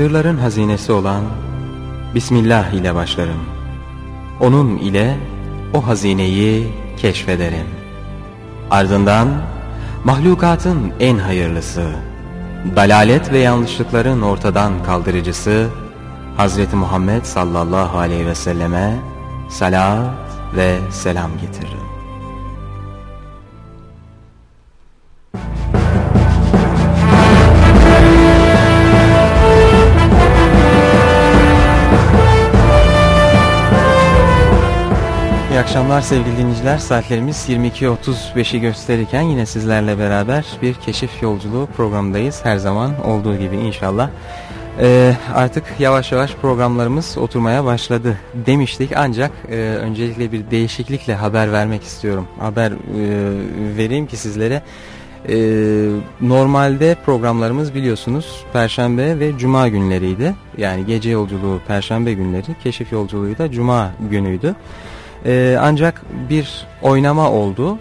Sırların hazinesi olan Bismillah ile başlarım. Onun ile o hazineyi keşfederim. Ardından mahlukatın en hayırlısı, dalalet ve yanlışlıkların ortadan kaldırıcısı Hazreti Muhammed sallallahu aleyhi ve selleme salat ve selam getiririm. Akşamlar sevgili dinleyiciler. Saatlerimiz 22.35'i gösterirken yine sizlerle beraber bir keşif yolculuğu programındayız. Her zaman olduğu gibi inşallah. Ee, artık yavaş yavaş programlarımız oturmaya başladı demiştik. Ancak e, öncelikle bir değişiklikle haber vermek istiyorum. Haber e, vereyim ki sizlere. E, normalde programlarımız biliyorsunuz Perşembe ve Cuma günleriydi. Yani gece yolculuğu Perşembe günleri, keşif yolculuğu da Cuma günüydü. Ee, ancak bir oynama oldu.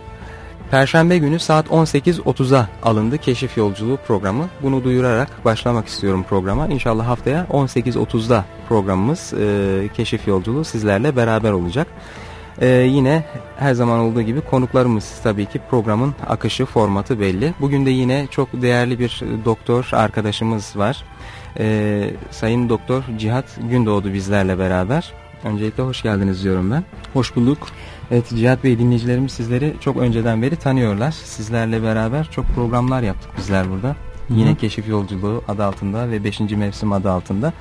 Perşembe günü saat 18.30'a alındı keşif yolculuğu programı. Bunu duyurarak başlamak istiyorum programa. İnşallah haftaya 18.30'da programımız e, keşif yolculuğu sizlerle beraber olacak. E, yine her zaman olduğu gibi konuklarımız tabii ki programın akışı formatı belli. Bugün de yine çok değerli bir doktor arkadaşımız var. E, Sayın Doktor Cihat Gündoğdu bizlerle beraber. Öncelikle hoş geldiniz diyorum ben. Hoş bulduk. Evet Cihat Bey dinleyicilerimiz sizleri çok önceden beri tanıyorlar. Sizlerle beraber çok programlar yaptık bizler burada. Hı -hı. Yine Keşif Yolculuğu adı altında ve 5. Mevsim adı altında.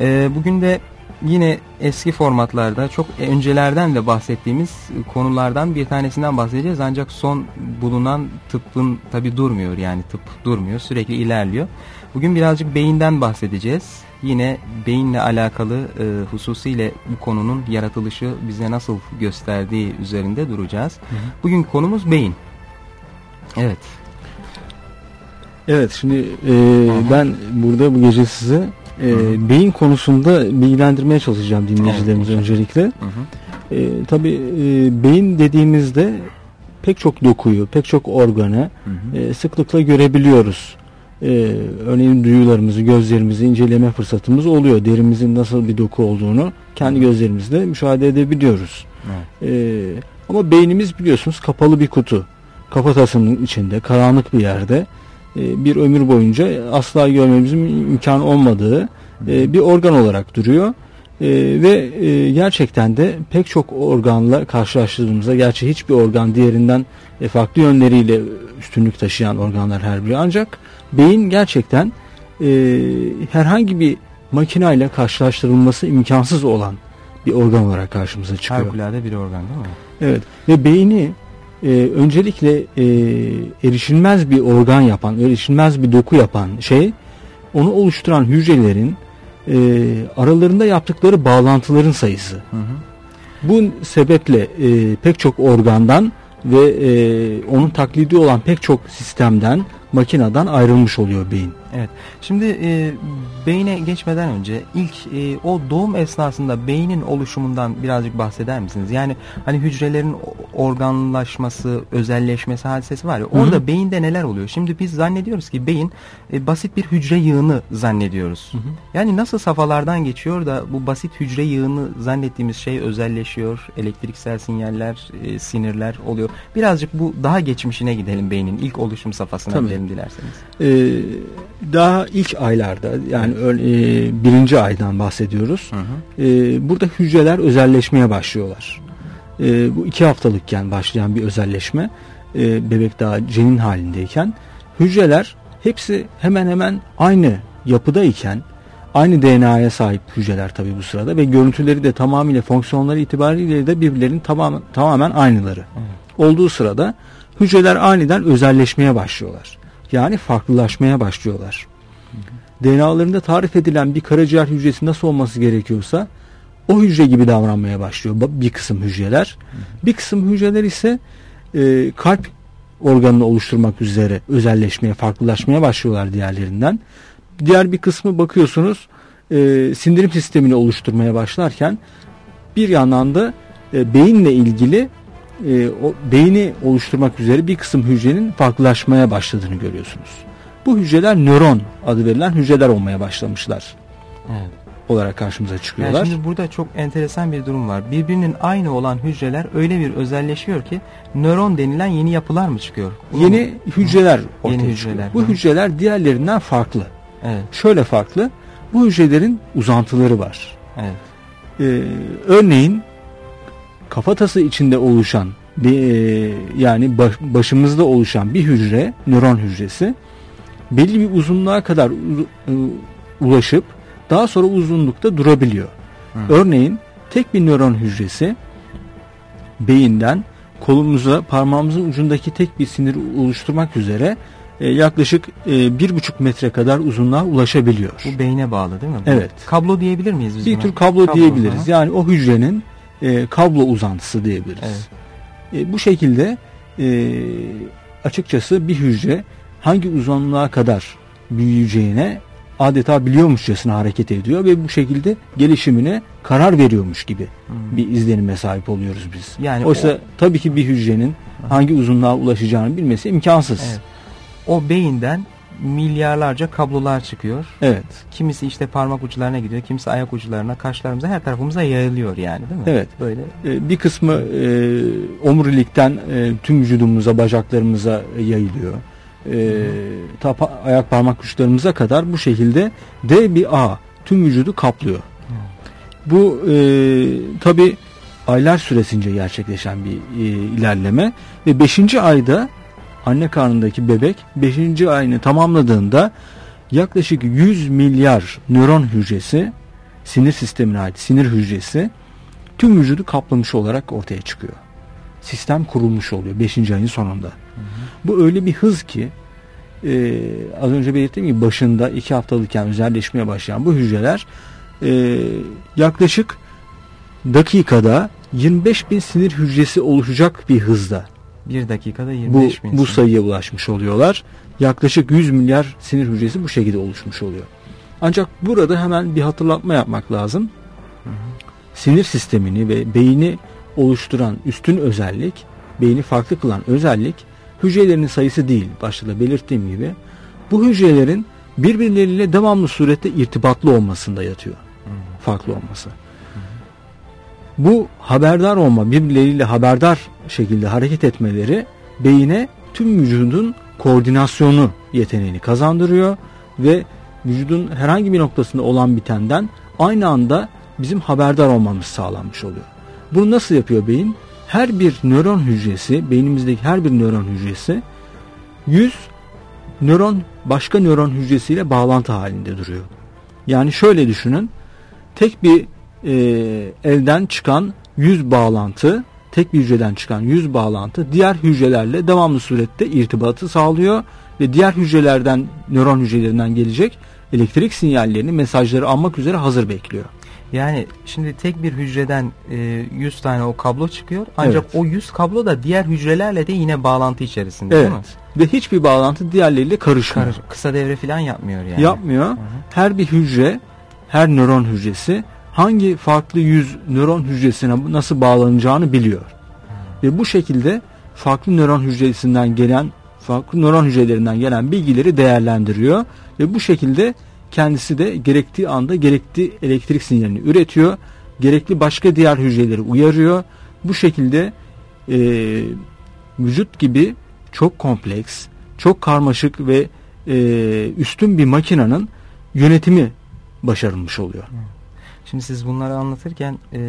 Ee, bugün de yine eski formatlarda çok öncelerden de bahsettiğimiz konulardan bir tanesinden bahsedeceğiz. Ancak son bulunan tıbbın tabi durmuyor yani tıp durmuyor sürekli ilerliyor. Bugün birazcık beyinden bahsedeceğiz. Yine beyinle alakalı e, hususiyle bu konunun yaratılışı bize nasıl gösterdiği üzerinde duracağız. Hı hı. Bugün konumuz beyin. Evet. Evet şimdi e, ben burada bu gece size e, beyin konusunda bilgilendirmeye çalışacağım dinleyicilerimiz evet, öncelikle. Hı hı. E, tabii e, beyin dediğimizde pek çok dokuyu, pek çok organı hı hı. E, sıklıkla görebiliyoruz e, örneğin duyularımızı, gözlerimizi inceleme fırsatımız oluyor. Derimizin nasıl bir doku olduğunu kendi gözlerimizle müşahede edebiliyoruz. Evet. E, ama beynimiz biliyorsunuz kapalı bir kutu. Kafatasının içinde, karanlık bir yerde e, bir ömür boyunca asla görmemizin imkan olmadığı e, bir organ olarak duruyor. E, ve e, gerçekten de pek çok organla karşılaştırdığımızda gerçi hiçbir organ diğerinden e, farklı yönleriyle üstünlük taşıyan organlar her biri ancak beyin gerçekten e, herhangi bir makinayla karşılaştırılması imkansız olan bir organ olarak karşımıza çıkıyor. Harikulade bir organ değil mi? Evet ve beyni e, öncelikle e, erişilmez bir organ yapan, erişilmez bir doku yapan şey onu oluşturan hücrelerin e, aralarında yaptıkları bağlantıların sayısı. Hı hı. Bu sebeple e, pek çok organdan ve e, onun taklidi olan pek çok sistemden makineden ayrılmış oluyor beyin. Evet. Şimdi e, beyne geçmeden önce ilk e, o doğum esnasında beynin oluşumundan birazcık bahseder misiniz? Yani hani hücrelerin organlaşması, özelleşmesi hadisesi var ya orada Hı -hı. beyinde neler oluyor? Şimdi biz zannediyoruz ki beyin e, basit bir hücre yığını zannediyoruz. Hı -hı. Yani nasıl safhalardan geçiyor da bu basit hücre yığını zannettiğimiz şey özelleşiyor, elektriksel sinyaller, e, sinirler oluyor. Birazcık bu daha geçmişine gidelim beynin ilk oluşum safhasına Tabii. Gidelim dilerseniz. Ee, daha ilk aylarda yani e, birinci aydan bahsediyoruz. Hı hı. E, burada hücreler özelleşmeye başlıyorlar. E, bu iki haftalıkken başlayan bir özelleşme. E, bebek daha cenin halindeyken hücreler hepsi hemen hemen aynı yapıdayken aynı DNA'ya sahip hücreler tabi bu sırada ve görüntüleri de tamamıyla fonksiyonları itibariyle de birbirlerinin tamam, tamamen aynıları. Hı. Olduğu sırada hücreler aniden özelleşmeye başlıyorlar. Yani farklılaşmaya başlıyorlar. DNA'larında tarif edilen bir karaciğer hücresi nasıl olması gerekiyorsa o hücre gibi davranmaya başlıyor bir kısım hücreler. Bir kısım hücreler ise e, kalp organını oluşturmak üzere özelleşmeye, farklılaşmaya başlıyorlar diğerlerinden. Diğer bir kısmı bakıyorsunuz e, sindirim sistemini oluşturmaya başlarken bir yandan da e, beyinle ilgili e, o beyni oluşturmak üzere bir kısım hücrenin farklılaşmaya başladığını görüyorsunuz. Bu hücreler nöron adı verilen hücreler olmaya başlamışlar. Evet. olarak karşımıza çıkıyorlar. Yani şimdi burada çok enteresan bir durum var. Birbirinin aynı olan hücreler öyle bir özelleşiyor ki nöron denilen yeni yapılar mı çıkıyor? Bunu Yeni mu? hücreler ortaya Yeni çıkıyor. hücreler, Bu hı. hücreler diğerlerinden farklı. Evet, Şöyle farklı. Bu hücrelerin uzantıları var. evet. Ee, örneğin kafatası içinde oluşan bir, e, yani baş- başımızda oluşan bir hücre, nöron hücresi belli bir uzunluğa kadar e, ulaşıp daha sonra uzunlukta durabiliyor. Hı. Örneğin tek bir nöron hücresi beyinden kolumuza parmağımızın ucundaki tek bir sinir oluşturmak üzere e, yaklaşık e, bir buçuk metre kadar uzunluğa ulaşabiliyor. Bu beyne bağlı değil mi? Bu Evet. Kablo diyebilir miyiz biz bir buna? tür kablo, diyebiliriz. hı. Yani o hücrenin e, kablo uzantısı diyebiliriz. Evet. E, bu şekilde e, açıkçası bir hücre hangi uzunluğa kadar büyüyeceğine adeta biliyormuşçasına hareket ediyor ve bu şekilde gelişimine karar veriyormuş gibi Hmm. bir izlenime sahip oluyoruz biz. Yani Oysa o- tabii ki bir hücrenin hangi uzunluğa ulaşacağını bilmesi imkansız. Evet. O beyinden milyarlarca kablolar çıkıyor. Evet. Kimisi işte parmak uçlarına gidiyor, kimisi ayak uçlarına, kaşlarımıza, her tarafımıza yayılıyor yani değil mi? Evet. Böyle. E, bir kısmı e, omurilikten e, tüm vücudumuza, bacaklarımıza yayılıyor. E, ta pa- ayak parmak uçlarımıza kadar bu şekilde D bir ağ tüm vücudu kaplıyor. Bu e, tabi aylar süresince gerçekleşen bir e, ilerleme ve 5. ayda anne karnındaki bebek 5. ayını tamamladığında yaklaşık 100 milyar nöron hücresi sinir sistemine ait sinir hücresi tüm vücudu kaplamış olarak ortaya çıkıyor. Sistem kurulmuş oluyor 5. ayın sonunda. Bu öyle bir hız ki e, az önce belirttiğim gibi başında 2 haftalıkken özelleşmeye başlayan bu hücreler e, yaklaşık dakikada 25 bin sinir hücresi oluşacak bir hızda Bir dakikada bu, 25 bin. bu sayıya ulaşmış oluyorlar. Yaklaşık 100 milyar sinir hücresi bu şekilde oluşmuş oluyor. Ancak burada hemen bir hatırlatma yapmak lazım. Sinir sistemini ve beyni oluşturan üstün özellik, beyni farklı kılan özellik hücrelerinin sayısı değil. Başta da belirttiğim gibi bu hücrelerin birbirleriyle devamlı surette irtibatlı olmasında yatıyor. Farklı olması. Bu haberdar olma, birbirleriyle haberdar şekilde hareket etmeleri beyine tüm vücudun koordinasyonu yeteneğini kazandırıyor ve vücudun herhangi bir noktasında olan bitenden aynı anda bizim haberdar olmamız sağlanmış oluyor. Bunu nasıl yapıyor beyin? Her bir nöron hücresi, beynimizdeki her bir nöron hücresi 100 nöron başka nöron hücresiyle bağlantı halinde duruyor. Yani şöyle düşünün. Tek bir e, elden çıkan 100 bağlantı, tek bir hücreden çıkan 100 bağlantı diğer hücrelerle devamlı surette irtibatı sağlıyor ve diğer hücrelerden, nöron hücrelerinden gelecek elektrik sinyallerini, mesajları almak üzere hazır bekliyor. Yani şimdi tek bir hücreden e, 100 tane o kablo çıkıyor. Ancak Evet. o 100 kablo da diğer hücrelerle de yine bağlantı içerisinde değil mi? Evet. Ve hiçbir bağlantı diğerleriyle karışmıyor. Karış- kısa devre falan yapmıyor yani. Yapmıyor. Hı hı. Her bir hücre, her nöron hücresi hangi farklı yüz nöron hücresine nasıl bağlanacağını biliyor. Ve bu şekilde farklı nöron hücresinden gelen, farklı nöron hücrelerinden gelen bilgileri değerlendiriyor ve bu şekilde kendisi de gerektiği anda gerekli elektrik sinyalini üretiyor. Gerekli başka diğer hücreleri uyarıyor. Bu şekilde e, vücut gibi çok kompleks, çok karmaşık ve e, üstün bir makinenin yönetimi başarılmış oluyor. Şimdi siz bunları anlatırken e,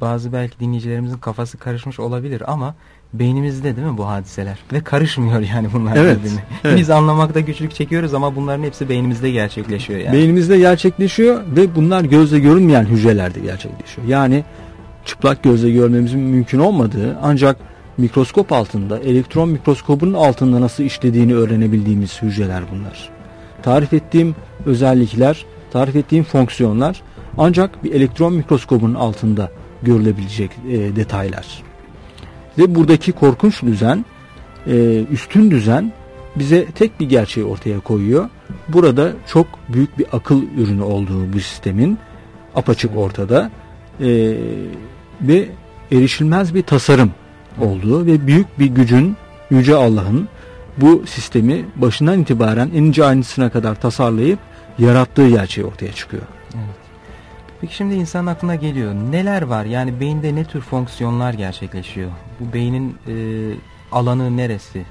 bazı belki dinleyicilerimizin kafası karışmış olabilir ama beynimizde değil mi bu hadiseler? Ve karışmıyor yani bunlar Evet, birbirine. evet. Biz anlamakta güçlük çekiyoruz ama bunların hepsi beynimizde gerçekleşiyor yani. Beynimizde gerçekleşiyor ve bunlar gözle görünmeyen hücrelerde gerçekleşiyor. Yani çıplak gözle görmemizin mümkün olmadığı ancak mikroskop altında, elektron mikroskobunun altında nasıl işlediğini öğrenebildiğimiz hücreler bunlar. Tarif ettiğim özellikler, tarif ettiğim fonksiyonlar ancak bir elektron mikroskobunun altında görülebilecek e, detaylar. Ve buradaki korkunç düzen, e, üstün düzen bize tek bir gerçeği ortaya koyuyor. Burada çok büyük bir akıl ürünü olduğu bu sistemin apaçık ortada e, ve erişilmez bir tasarım olduğu ve büyük bir gücün, yüce Allah'ın bu sistemi başından itibaren en ince ayrıntısına kadar tasarlayıp yarattığı gerçeği ortaya çıkıyor. Evet. Peki şimdi insanın aklına geliyor. Neler var? Yani beyinde ne tür fonksiyonlar gerçekleşiyor? Bu beynin e, alanı neresi?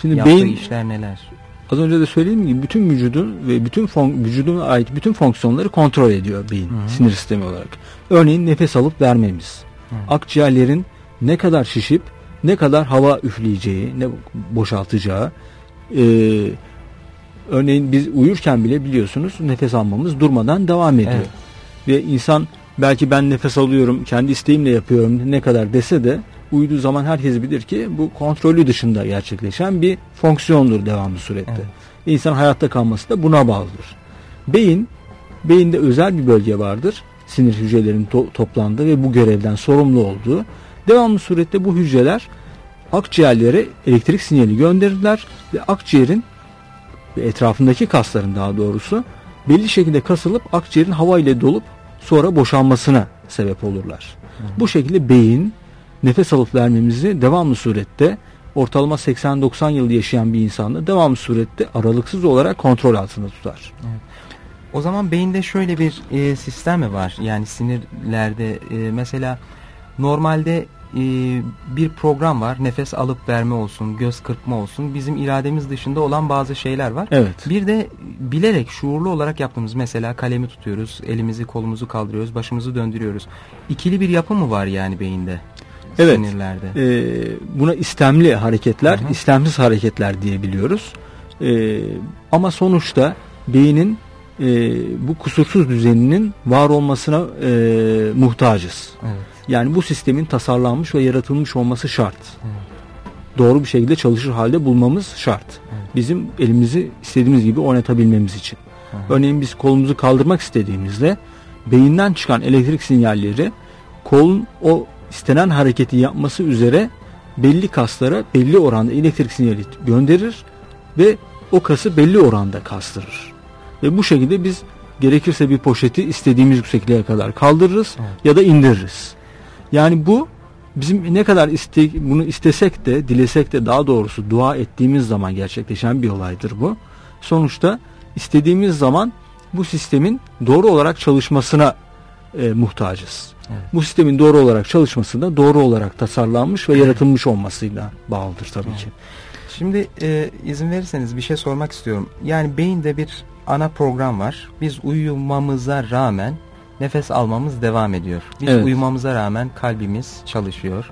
Şimdi Yaptığı beyin işler neler? Az önce de söylediğim gibi bütün vücudun ve bütün fon, vücuduna ait bütün fonksiyonları kontrol ediyor beyin Hı-hı. sinir sistemi olarak. Örneğin nefes alıp vermemiz. Hı-hı. Akciğerlerin ne kadar şişip ne kadar hava üfleyeceği, ne boşaltacağı. Ee, örneğin biz uyurken bile biliyorsunuz nefes almamız durmadan devam ediyor. Evet. Ve insan belki ben nefes alıyorum, kendi isteğimle yapıyorum ne kadar dese de uyuduğu zaman herkes bilir ki bu kontrolü dışında gerçekleşen bir fonksiyondur devamlı surette. Evet. İnsan hayatta kalması da buna bağlıdır. Beyin, beyinde özel bir bölge vardır. Sinir hücrelerinin to- toplandığı ve bu görevden sorumlu olduğu. Devamlı surette bu hücreler akciğerlere elektrik sinyali gönderirler ve akciğerin ve etrafındaki kasların daha doğrusu belli şekilde kasılıp akciğerin hava ile dolup sonra boşalmasına sebep olurlar. Hı. Bu şekilde beyin nefes alıp vermemizi devamlı surette ortalama 80-90 yıl yaşayan bir insanda devamlı surette aralıksız olarak kontrol altında tutar. Evet. O zaman beyinde şöyle bir e, sistem mi var? Yani sinirlerde e, mesela normalde e, bir program var. Nefes alıp verme olsun, göz kırpma olsun. Bizim irademiz dışında olan bazı şeyler var. Evet. Bir de bilerek, şuurlu olarak yaptığımız mesela kalemi tutuyoruz, elimizi kolumuzu kaldırıyoruz, başımızı döndürüyoruz. İkili bir yapı mı var yani beyinde? Evet. Sinirlerde. E, buna istemli hareketler, Hı-hı. istemsiz hareketler diyebiliyoruz. E, ama sonuçta beynin e, bu kusursuz düzeninin var olmasına e, muhtacız. Evet. Yani bu sistemin tasarlanmış ve yaratılmış olması şart. Evet. Doğru bir şekilde çalışır halde bulmamız şart. Evet. Bizim elimizi istediğimiz gibi oynatabilmemiz için. Evet. Örneğin biz kolumuzu kaldırmak istediğimizde beyinden çıkan elektrik sinyalleri kolun o istenen hareketi yapması üzere belli kaslara belli oranda elektrik sinyali gönderir ve o kası belli oranda kastırır. Ve bu şekilde biz gerekirse bir poşeti istediğimiz yüksekliğe kadar kaldırırız evet. ya da indiririz. Yani bu bizim ne kadar iste, bunu istesek de dilesek de daha doğrusu dua ettiğimiz zaman gerçekleşen bir olaydır bu. Sonuçta istediğimiz zaman bu sistemin doğru olarak çalışmasına e, muhtacız. Evet. Bu sistemin doğru olarak çalışması da doğru olarak tasarlanmış ve yaratılmış olmasıyla bağlıdır tabii evet. ki. Şimdi e, izin verirseniz bir şey sormak istiyorum. Yani beyinde bir ana program var. Biz uyumamıza rağmen nefes almamız devam ediyor. Biz evet. uyumamıza rağmen kalbimiz çalışıyor.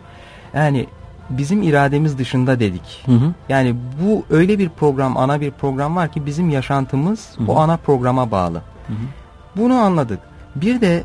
Yani bizim irademiz dışında dedik. Hı hı. Yani bu öyle bir program, ana bir program var ki bizim yaşantımız hı hı. o ana programa bağlı. Hı hı. Bunu anladık. Bir de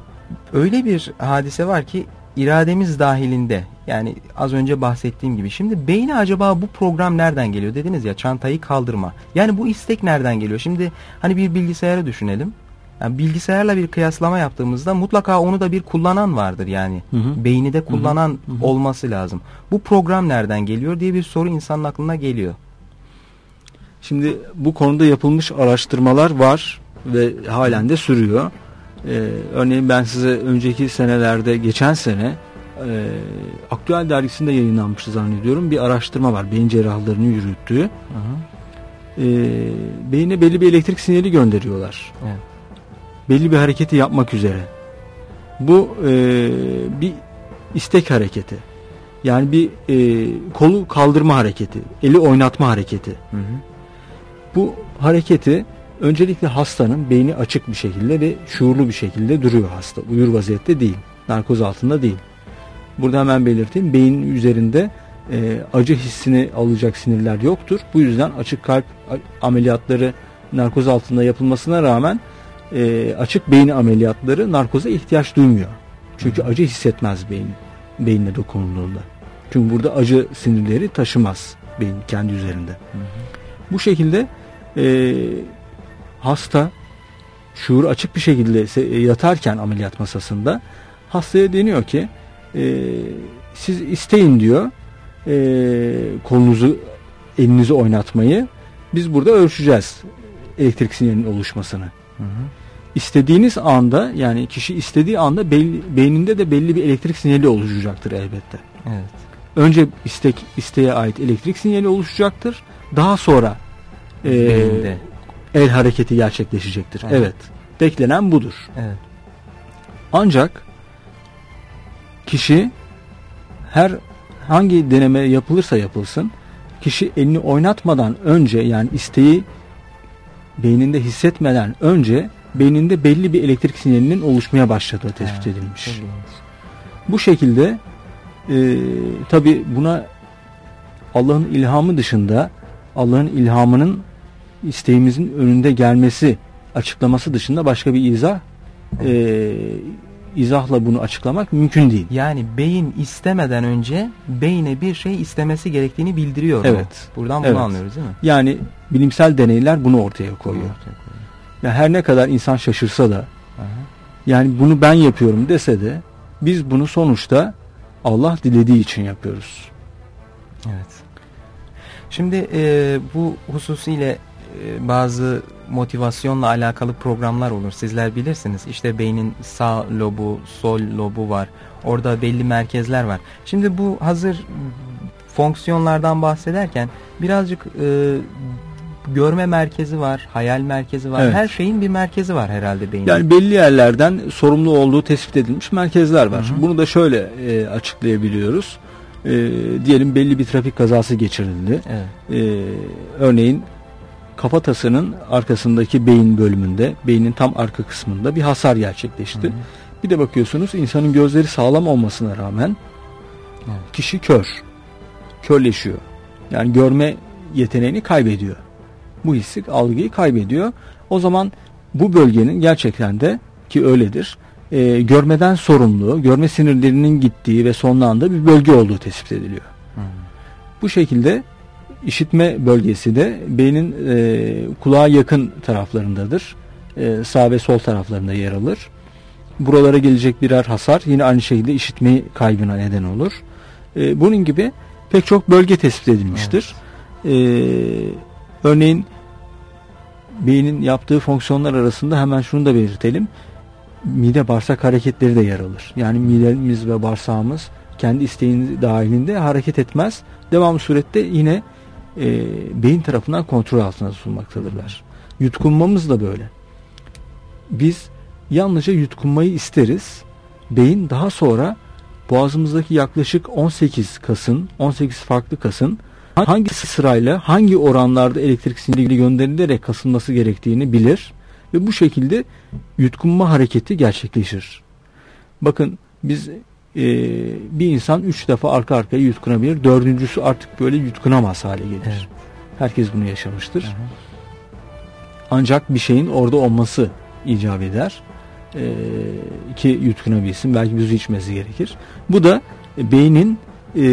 öyle bir hadise var ki irademiz dahilinde yani az önce bahsettiğim gibi şimdi beyni acaba bu program nereden geliyor dediniz ya çantayı kaldırma yani bu istek nereden geliyor şimdi hani bir bilgisayarı düşünelim yani bilgisayarla bir kıyaslama yaptığımızda mutlaka onu da bir kullanan vardır yani hı hı. beyni de kullanan hı hı. olması lazım bu program nereden geliyor diye bir soru insanın aklına geliyor şimdi bu konuda yapılmış araştırmalar var ve halen de sürüyor ee, örneğin ben size önceki senelerde geçen sene e, Aktüel dergisinde yayınlanmıştı zannediyorum. Bir araştırma var. Beyin cerrahlarını yürüttüğü. E, beyine belli bir elektrik sinyali gönderiyorlar. Evet. Belli bir hareketi yapmak üzere. Bu e, bir istek hareketi. Yani bir e, kolu kaldırma hareketi, eli oynatma hareketi. Hı hı. Bu hareketi Öncelikle hastanın beyni açık bir şekilde ve şuurlu bir şekilde duruyor hasta. Uyur vaziyette değil. Narkoz altında değil. Burada hemen belirteyim. Beyin üzerinde e, acı hissini alacak sinirler yoktur. Bu yüzden açık kalp ameliyatları narkoz altında yapılmasına rağmen e, açık beyin ameliyatları narkoza ihtiyaç duymuyor. Çünkü acı hissetmez beyin beyinle dokunulduğunda. Çünkü burada acı sinirleri taşımaz beyin kendi üzerinde. Hı hı. Bu şekilde e, hasta şuur açık bir şekilde yatarken ameliyat masasında hastaya deniyor ki e, siz isteyin diyor e, kolunuzu elinizi oynatmayı biz burada ölçeceğiz elektrik sinyalinin oluşmasını. Hı hı. İstediğiniz anda yani kişi istediği anda belli, beyninde de belli bir elektrik sinyali oluşacaktır elbette. Evet. Önce istek isteğe ait elektrik sinyali oluşacaktır. daha sonra e, el hareketi gerçekleşecektir. Evet. evet. Beklenen budur. Evet. Ancak kişi her hangi deneme yapılırsa yapılsın kişi elini oynatmadan önce yani isteği beyninde hissetmeden önce beyninde belli bir elektrik sinyalinin oluşmaya başladığı tespit edilmiş. Bu şekilde e, tabi buna Allah'ın ilhamı dışında Allah'ın ilhamının isteğimizin önünde gelmesi açıklaması dışında başka bir izah e, izahla bunu açıklamak mümkün değil. Yani beyin istemeden önce beyne bir şey istemesi gerektiğini bildiriyor. Evet. Buradan bunu evet. anlıyoruz değil mi? Yani bilimsel deneyler bunu ortaya koyuyor. Ortaya koyuyor. Yani her ne kadar insan şaşırsa da yani bunu ben yapıyorum dese de biz bunu sonuçta Allah dilediği için yapıyoruz. Evet. Şimdi e, bu hususiyle e, bazı motivasyonla alakalı programlar olur. Sizler bilirsiniz. İşte beynin sağ lobu, sol lobu var. Orada belli merkezler var. Şimdi bu hazır fonksiyonlardan bahsederken birazcık e, görme merkezi var, hayal merkezi var. Evet. Her şeyin bir merkezi var herhalde beynin. Yani belli yerlerden sorumlu olduğu tespit edilmiş merkezler var. Hı hı. Bunu da şöyle e, açıklayabiliyoruz. E, diyelim belli bir trafik kazası geçirildi. Evet. E, örneğin kafatasının arkasındaki beyin bölümünde, beynin tam arka kısmında bir hasar gerçekleşti. Hı hı. Bir de bakıyorsunuz insanın gözleri sağlam olmasına rağmen evet. kişi kör. Körleşiyor. Yani görme yeteneğini kaybediyor. Bu hissi, algıyı kaybediyor. O zaman bu bölgenin gerçekten de ki öyledir. E, görmeden sorumlu, görme sinirlerinin gittiği ve sonlandığı bir bölge olduğu tespit ediliyor. Hmm. Bu şekilde işitme bölgesi de beynin e, kulağa yakın taraflarındadır. E, sağ ve sol taraflarında yer alır. Buralara gelecek birer hasar yine aynı şekilde işitme kaybına neden olur. E, bunun gibi pek çok bölge tespit edilmiştir. Evet. E, örneğin beynin yaptığı fonksiyonlar arasında hemen şunu da belirtelim. Mide bağırsak hareketleri de yer alır. Yani midemiz ve bağırsağımız kendi isteğin dahilinde hareket etmez. Devam surette yine e, beyin tarafından kontrol altına tutulmaktadırlar. Yutkunmamız da böyle. Biz yalnızca yutkunmayı isteriz. Beyin daha sonra boğazımızdaki yaklaşık 18 kasın, 18 farklı kasın hangi sırayla, hangi oranlarda elektrik sinyali gönderilerek kasılması gerektiğini bilir ve bu şekilde yutkunma hareketi gerçekleşir. Bakın biz e, bir insan üç defa arka arkaya yutkunabilir. Dördüncüsü artık böyle yutkunamaz hale gelir. Evet. Herkes bunu yaşamıştır. Hı hı. Ancak bir şeyin orada olması icap eder. E, ki yutkunabilsin. Belki bir su içmesi gerekir. Bu da beynin e,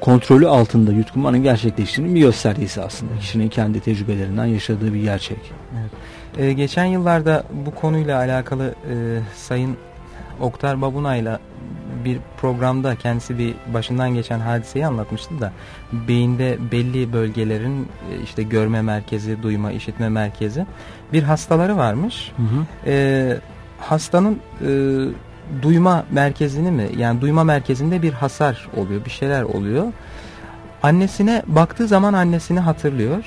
kontrolü altında yutkunmanın gerçekleştiğinin bir göstergesi aslında. Kişinin kendi tecrübelerinden yaşadığı bir gerçek. Evet. Ee, geçen yıllarda bu konuyla alakalı e, Sayın Oktar Babunay'la bir programda kendisi bir başından geçen hadiseyi anlatmıştı da beyinde belli bölgelerin e, işte görme merkezi, duyma, işitme merkezi bir hastaları varmış. Hı hı. Ee, hastanın e, duyma merkezini mi yani duyma merkezinde bir hasar oluyor, bir şeyler oluyor. Annesine baktığı zaman annesini hatırlıyor.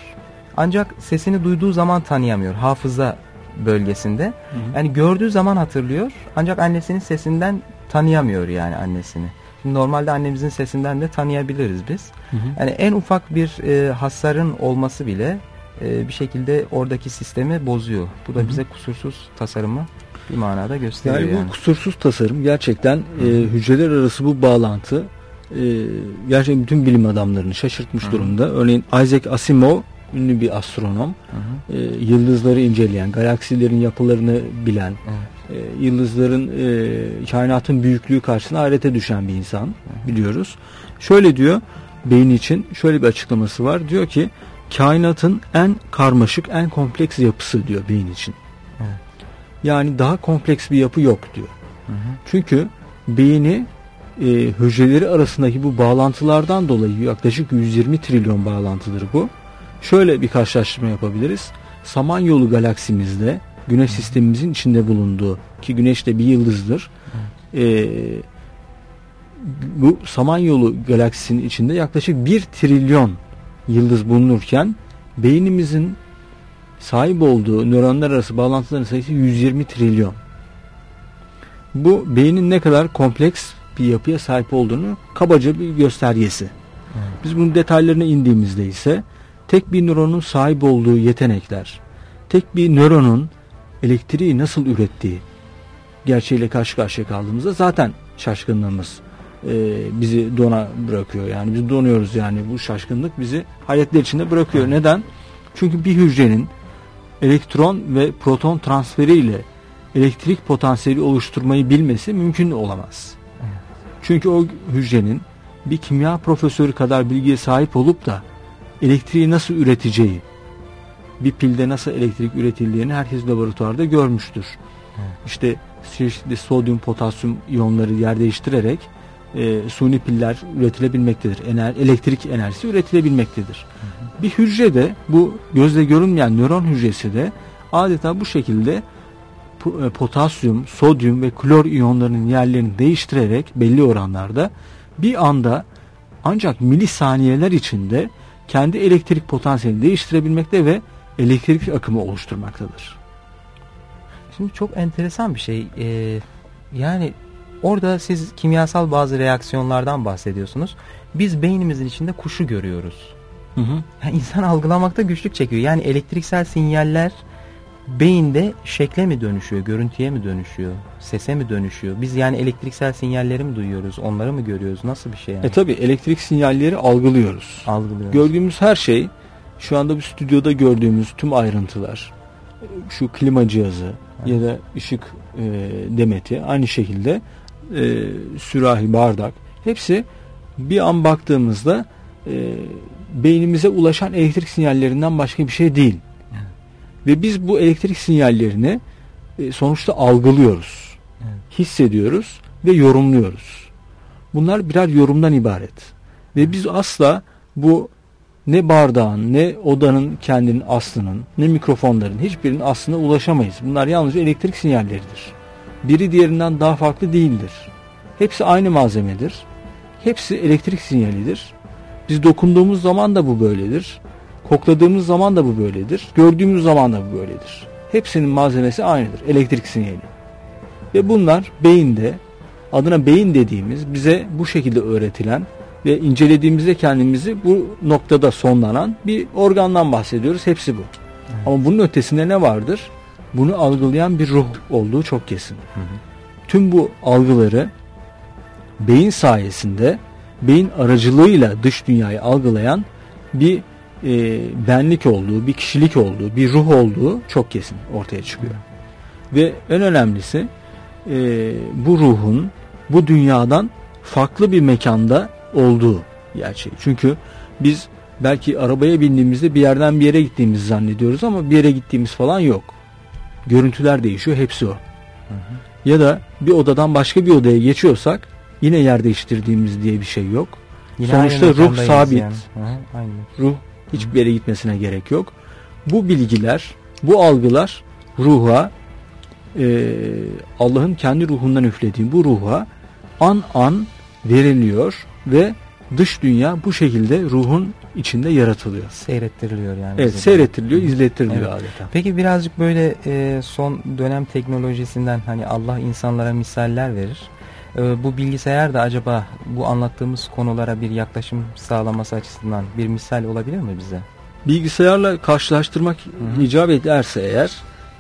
Ancak sesini duyduğu zaman tanıyamıyor. Hafıza bölgesinde. Hı hı. Yani gördüğü zaman hatırlıyor ancak annesinin sesinden tanıyamıyor yani annesini. Şimdi normalde annemizin sesinden de tanıyabiliriz biz. Hı hı. Yani en ufak bir e, hasarın olması bile e, bir şekilde oradaki sistemi bozuyor. Bu da hı hı. bize kusursuz tasarımı bir manada gösteriyor. Yani, yani. bu kusursuz tasarım gerçekten e, hücreler arası bu bağlantı e, gerçekten bütün bilim adamlarını şaşırtmış hı durumda. Örneğin Isaac Asimov ünlü bir astronom. Hı hı. E, yıldızları inceleyen, galaksilerin yapılarını bilen, e, yıldızların e, kainatın büyüklüğü karşısında hayrete düşen bir insan hı. biliyoruz. Şöyle diyor beyin için şöyle bir açıklaması var. Diyor ki kainatın en karmaşık, en kompleks yapısı diyor beyin için. Yani daha kompleks bir yapı yok diyor. Hı hı. Çünkü beyni e, hücreleri arasındaki bu bağlantılardan dolayı yaklaşık 120 trilyon bağlantıdır bu. Şöyle bir karşılaştırma yapabiliriz. Samanyolu galaksimizde Güneş sistemimizin içinde bulunduğu ki Güneş de bir yıldızdır. Ee, bu Samanyolu galaksisinin içinde yaklaşık bir trilyon yıldız bulunurken beynimizin sahip olduğu nöronlar arası bağlantıların sayısı 120 trilyon. Bu beynin ne kadar kompleks bir yapıya sahip olduğunu kabaca bir göstergesi. Biz bunun detaylarına indiğimizde ise tek bir nöronun sahip olduğu yetenekler, tek bir nöronun elektriği nasıl ürettiği gerçeğiyle karşı karşıya kaldığımızda zaten şaşkınlığımız e, bizi dona bırakıyor. Yani biz donuyoruz yani bu şaşkınlık bizi hayretler içinde bırakıyor. Neden? Çünkü bir hücrenin elektron ve proton transferiyle elektrik potansiyeli oluşturmayı bilmesi mümkün olamaz. Evet. Çünkü o hücrenin bir kimya profesörü kadar bilgiye sahip olup da elektriği nasıl üreteceği, bir pilde nasıl elektrik üretildiğini herkes laboratuvarda görmüştür. Evet. İşte çeşitli sodyum, potasyum iyonları yer değiştirerek e, suni piller üretilebilmektedir. Ener, elektrik enerjisi üretilebilmektedir. Hı hı. Bir hücrede bu gözle görünmeyen nöron hücresi de adeta bu şekilde e, potasyum, sodyum ve klor iyonlarının yerlerini değiştirerek belli oranlarda bir anda ancak milisaniyeler içinde kendi elektrik potansiyelini değiştirebilmekte ve elektrik akımı oluşturmaktadır. Şimdi çok enteresan bir şey. Ee, yani orada siz kimyasal bazı reaksiyonlardan bahsediyorsunuz. Biz beynimizin içinde kuşu görüyoruz. Hı hı. Yani insan algılamakta güçlük çekiyor. Yani elektriksel sinyaller beyinde şekle mi dönüşüyor, görüntüye mi dönüşüyor, sese mi dönüşüyor? Biz yani elektriksel sinyalleri mi duyuyoruz, onları mı görüyoruz? Nasıl bir şey yani? E tabi elektrik sinyalleri algılıyoruz. Algılıyoruz. Gördüğümüz her şey, şu anda bir stüdyoda gördüğümüz tüm ayrıntılar, şu klima cihazı evet. ya da ışık e, demeti aynı şekilde e, sürahi, bardak hepsi bir an baktığımızda e, beynimize ulaşan elektrik sinyallerinden başka bir şey değil. Ve biz bu elektrik sinyallerini e, sonuçta algılıyoruz. Evet. Hissediyoruz ve yorumluyoruz. Bunlar birer yorumdan ibaret. Ve biz asla bu ne bardağın, ne odanın kendinin aslının, ne mikrofonların hiçbirinin aslına ulaşamayız. Bunlar yalnızca elektrik sinyalleridir. Biri diğerinden daha farklı değildir. Hepsi aynı malzemedir. Hepsi elektrik sinyalidir. Biz dokunduğumuz zaman da bu böyledir. Kokladığımız zaman da bu böyledir. Gördüğümüz zaman da bu böyledir. Hepsinin malzemesi aynıdır. Elektrik sinyali. Ve bunlar beyinde adına beyin dediğimiz bize bu şekilde öğretilen ve incelediğimizde kendimizi bu noktada sonlanan bir organdan bahsediyoruz. Hepsi bu. Evet. Ama bunun ötesinde ne vardır? Bunu algılayan bir ruh olduğu çok kesin. Hı hı. Tüm bu algıları beyin sayesinde beyin aracılığıyla dış dünyayı algılayan bir e, benlik olduğu, bir kişilik olduğu, bir ruh olduğu çok kesin ortaya çıkıyor. Ve en önemlisi e, bu ruhun bu dünyadan farklı bir mekanda olduğu gerçeği. Çünkü biz belki arabaya bindiğimizde bir yerden bir yere gittiğimizi zannediyoruz ama bir yere gittiğimiz falan yok. Görüntüler değişiyor, hepsi o. Hı hı. Ya da bir odadan başka bir odaya geçiyorsak yine yer değiştirdiğimiz diye bir şey yok. Yine Sonuçta ruh sabit. Yani. Hı hı, aynı. Ruh Hiçbir yere gitmesine gerek yok. Bu bilgiler, bu algılar ruha e, Allah'ın kendi ruhundan üflediği bu ruha an an veriliyor ve dış dünya bu şekilde ruhun içinde yaratılıyor. Seyrettiriliyor yani. Evet seyrettiriliyor, izlettiriliyor evet. adeta. Peki birazcık böyle e, son dönem teknolojisinden hani Allah insanlara misaller verir. Ee, bu bilgisayar da acaba bu anlattığımız konulara bir yaklaşım sağlaması açısından bir misal olabilir mi bize? Bilgisayarla karşılaştırmak Hı-hı. icap ederse eğer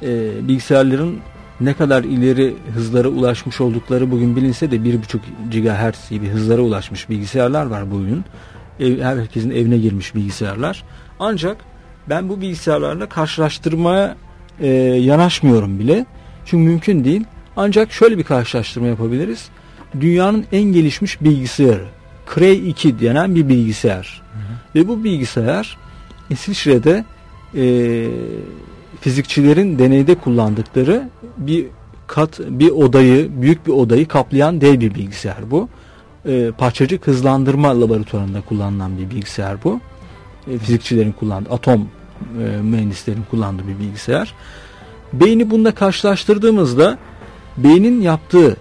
e, bilgisayarların ne kadar ileri hızlara ulaşmış oldukları bugün bilinse de 1.5 GHz gibi hızlara ulaşmış bilgisayarlar var bugün. Ev, herkesin evine girmiş bilgisayarlar. Ancak ben bu bilgisayarlarla karşılaştırmaya e, yanaşmıyorum bile. Çünkü mümkün değil. Ancak şöyle bir karşılaştırma yapabiliriz dünyanın en gelişmiş bilgisayarı. Cray 2 denen bir bilgisayar. Hı hı. Ve bu bilgisayar İsviçre'de e, fizikçilerin deneyde kullandıkları bir kat bir odayı büyük bir odayı kaplayan dev bir bilgisayar bu. E, parçacık hızlandırma laboratuvarında kullanılan bir bilgisayar bu. E, fizikçilerin kullandığı atom e, mühendislerin kullandığı bir bilgisayar. Beyni bunda karşılaştırdığımızda beynin yaptığı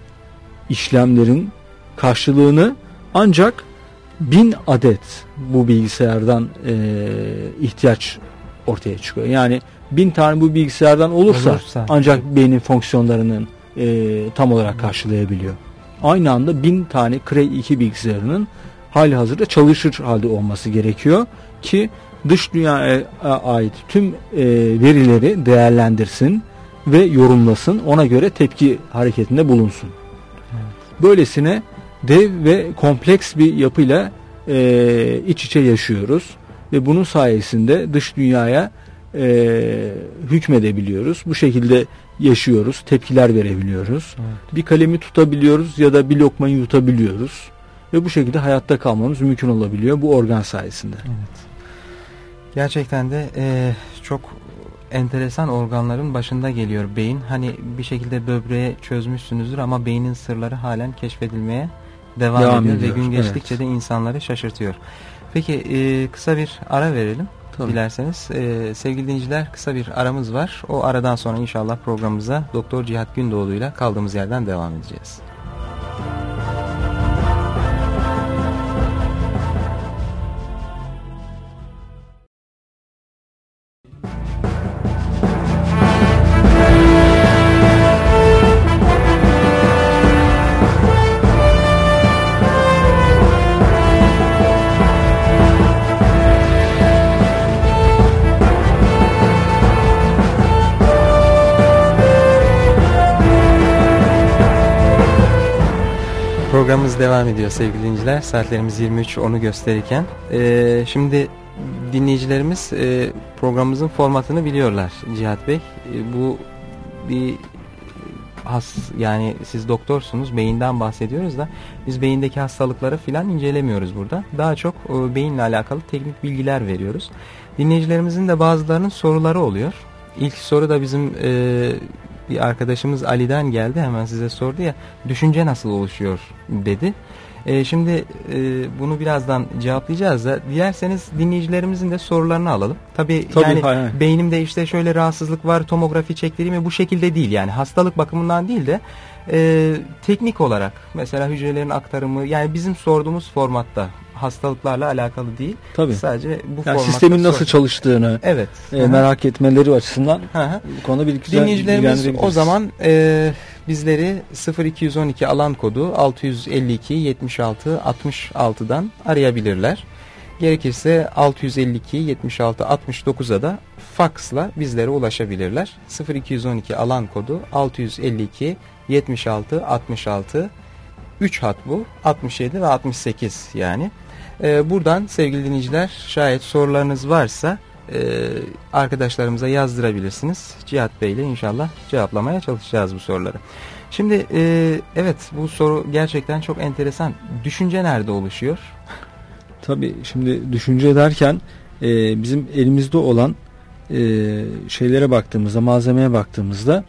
işlemlerin karşılığını ancak bin adet bu bilgisayardan e, ihtiyaç ortaya çıkıyor. Yani bin tane bu bilgisayardan olursa, olursa. ancak beynin fonksiyonlarının e, tam olarak karşılayabiliyor. Aynı anda bin tane Cray 2 bilgisayarının hali hazırda çalışır halde olması gerekiyor ki dış dünyaya ait tüm e, verileri değerlendirsin ve yorumlasın. Ona göre tepki hareketinde bulunsun. Evet. Böylesine dev ve kompleks bir yapıyla e, iç içe yaşıyoruz ve bunun sayesinde dış dünyaya e, hükmedebiliyoruz. Bu şekilde yaşıyoruz, tepkiler verebiliyoruz. Evet. Bir kalemi tutabiliyoruz ya da bir lokmayı yutabiliyoruz ve bu şekilde hayatta kalmamız mümkün olabiliyor bu organ sayesinde. Evet. Gerçekten de e, çok enteresan organların başında geliyor beyin. Hani bir şekilde böbreğe çözmüşsünüzdür ama beynin sırları halen keşfedilmeye devam, devam ediyor, ediyor ve gün geçtikçe evet. de insanları şaşırtıyor. Peki e, kısa bir ara verelim. Tabii. Dilerseniz e, sevgili dinleyiciler kısa bir aramız var. O aradan sonra inşallah programımıza Doktor Cihat Gündoğdu ile kaldığımız yerden devam edeceğiz. Programımız devam ediyor sevgili dinleyiciler. Saatlerimiz 23 onu gösterirken. Ee, şimdi dinleyicilerimiz e, programımızın formatını biliyorlar Cihat Bey. E, bu bir has yani siz doktorsunuz beyinden bahsediyoruz da biz beyindeki hastalıkları filan incelemiyoruz burada. Daha çok e, beyinle alakalı teknik bilgiler veriyoruz. Dinleyicilerimizin de bazılarının soruları oluyor. İlk soru da bizim e, bir arkadaşımız Ali'den geldi hemen size sordu ya düşünce nasıl oluşuyor dedi. E, şimdi e, bunu birazdan cevaplayacağız da dilerseniz dinleyicilerimizin de sorularını alalım. Tabii, Tabii yani hayır. beynimde işte şöyle rahatsızlık var tomografi çektireyim bu şekilde değil yani hastalık bakımından değil de e, teknik olarak mesela hücrelerin aktarımı yani bizim sorduğumuz formatta hastalıklarla alakalı değil. Tabii. Sadece bu yani sistemin nasıl çalıştığını evet. E, merak etmeleri açısından Hı bu konu bir Dinleyicilerimiz o zaman e, bizleri 0212 alan kodu 652 76 66'dan arayabilirler. Gerekirse 652 76 69'a da faksla bizlere ulaşabilirler. 0212 alan kodu 652 76 66 3 hat bu. 67 ve 68 yani. Ee, buradan sevgili dinleyiciler şayet sorularınız varsa e, arkadaşlarımıza yazdırabilirsiniz. Cihat Bey ile inşallah cevaplamaya çalışacağız bu soruları. Şimdi e, evet bu soru gerçekten çok enteresan. Düşünce nerede oluşuyor? Tabii şimdi düşünce derken e, bizim elimizde olan e, şeylere baktığımızda, malzemeye baktığımızda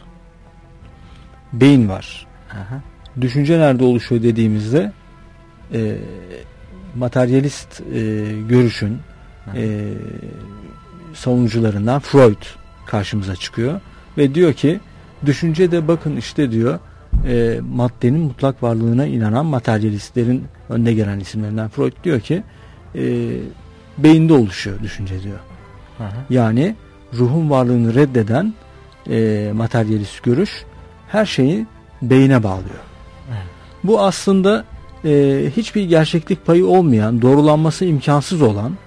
beyin var. Aha. Düşünce nerede oluşuyor dediğimizde e, materyalist e, görüşün e, savunucularından Freud karşımıza çıkıyor ve diyor ki düşünce de bakın işte diyor e, maddenin mutlak varlığına inanan materyalistlerin önde gelen isimlerinden Freud diyor ki e, beyinde oluşuyor düşünce diyor. Hı. Yani ruhun varlığını reddeden e, materyalist görüş her şeyi beyine bağlıyor. Bu aslında e, hiçbir gerçeklik payı olmayan, doğrulanması imkansız olan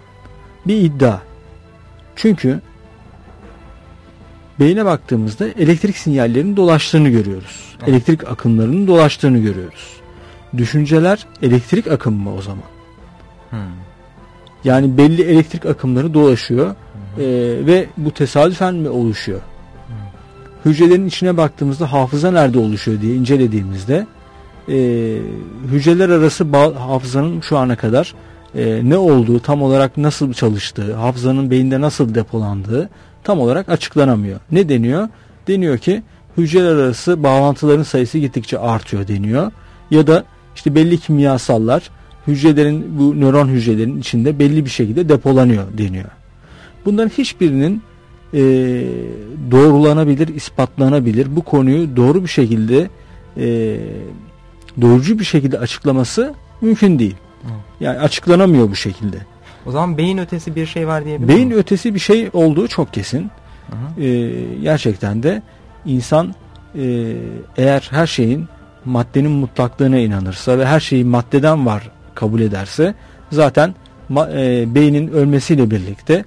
bir iddia. Çünkü beyne baktığımızda elektrik sinyallerinin dolaştığını görüyoruz. Evet. Elektrik akımlarının dolaştığını görüyoruz. Düşünceler elektrik akımı mı o zaman? Hmm. Yani belli elektrik akımları dolaşıyor hmm. e, ve bu tesadüfen mi oluşuyor? Hücrelerin içine baktığımızda hafıza nerede oluşuyor diye incelediğimizde e, hücreler arası hafızanın şu ana kadar e, ne olduğu, tam olarak nasıl çalıştığı, hafızanın beyinde nasıl depolandığı tam olarak açıklanamıyor. Ne deniyor? Deniyor ki hücreler arası bağlantıların sayısı gittikçe artıyor deniyor. Ya da işte belli kimyasallar hücrelerin bu nöron hücrelerin içinde belli bir şekilde depolanıyor deniyor. Bunların hiçbirinin e, doğrulanabilir, ispatlanabilir, bu konuyu doğru bir şekilde e, doğrucu bir şekilde açıklaması mümkün değil. Yani açıklanamıyor bu şekilde. O zaman beyin ötesi bir şey var diyebilir Beyin ötesi bir şey olduğu çok kesin. Ee, gerçekten de insan e, eğer her şeyin maddenin mutlaklığına inanırsa ve her şeyi maddeden var kabul ederse zaten e, beynin ölmesiyle birlikte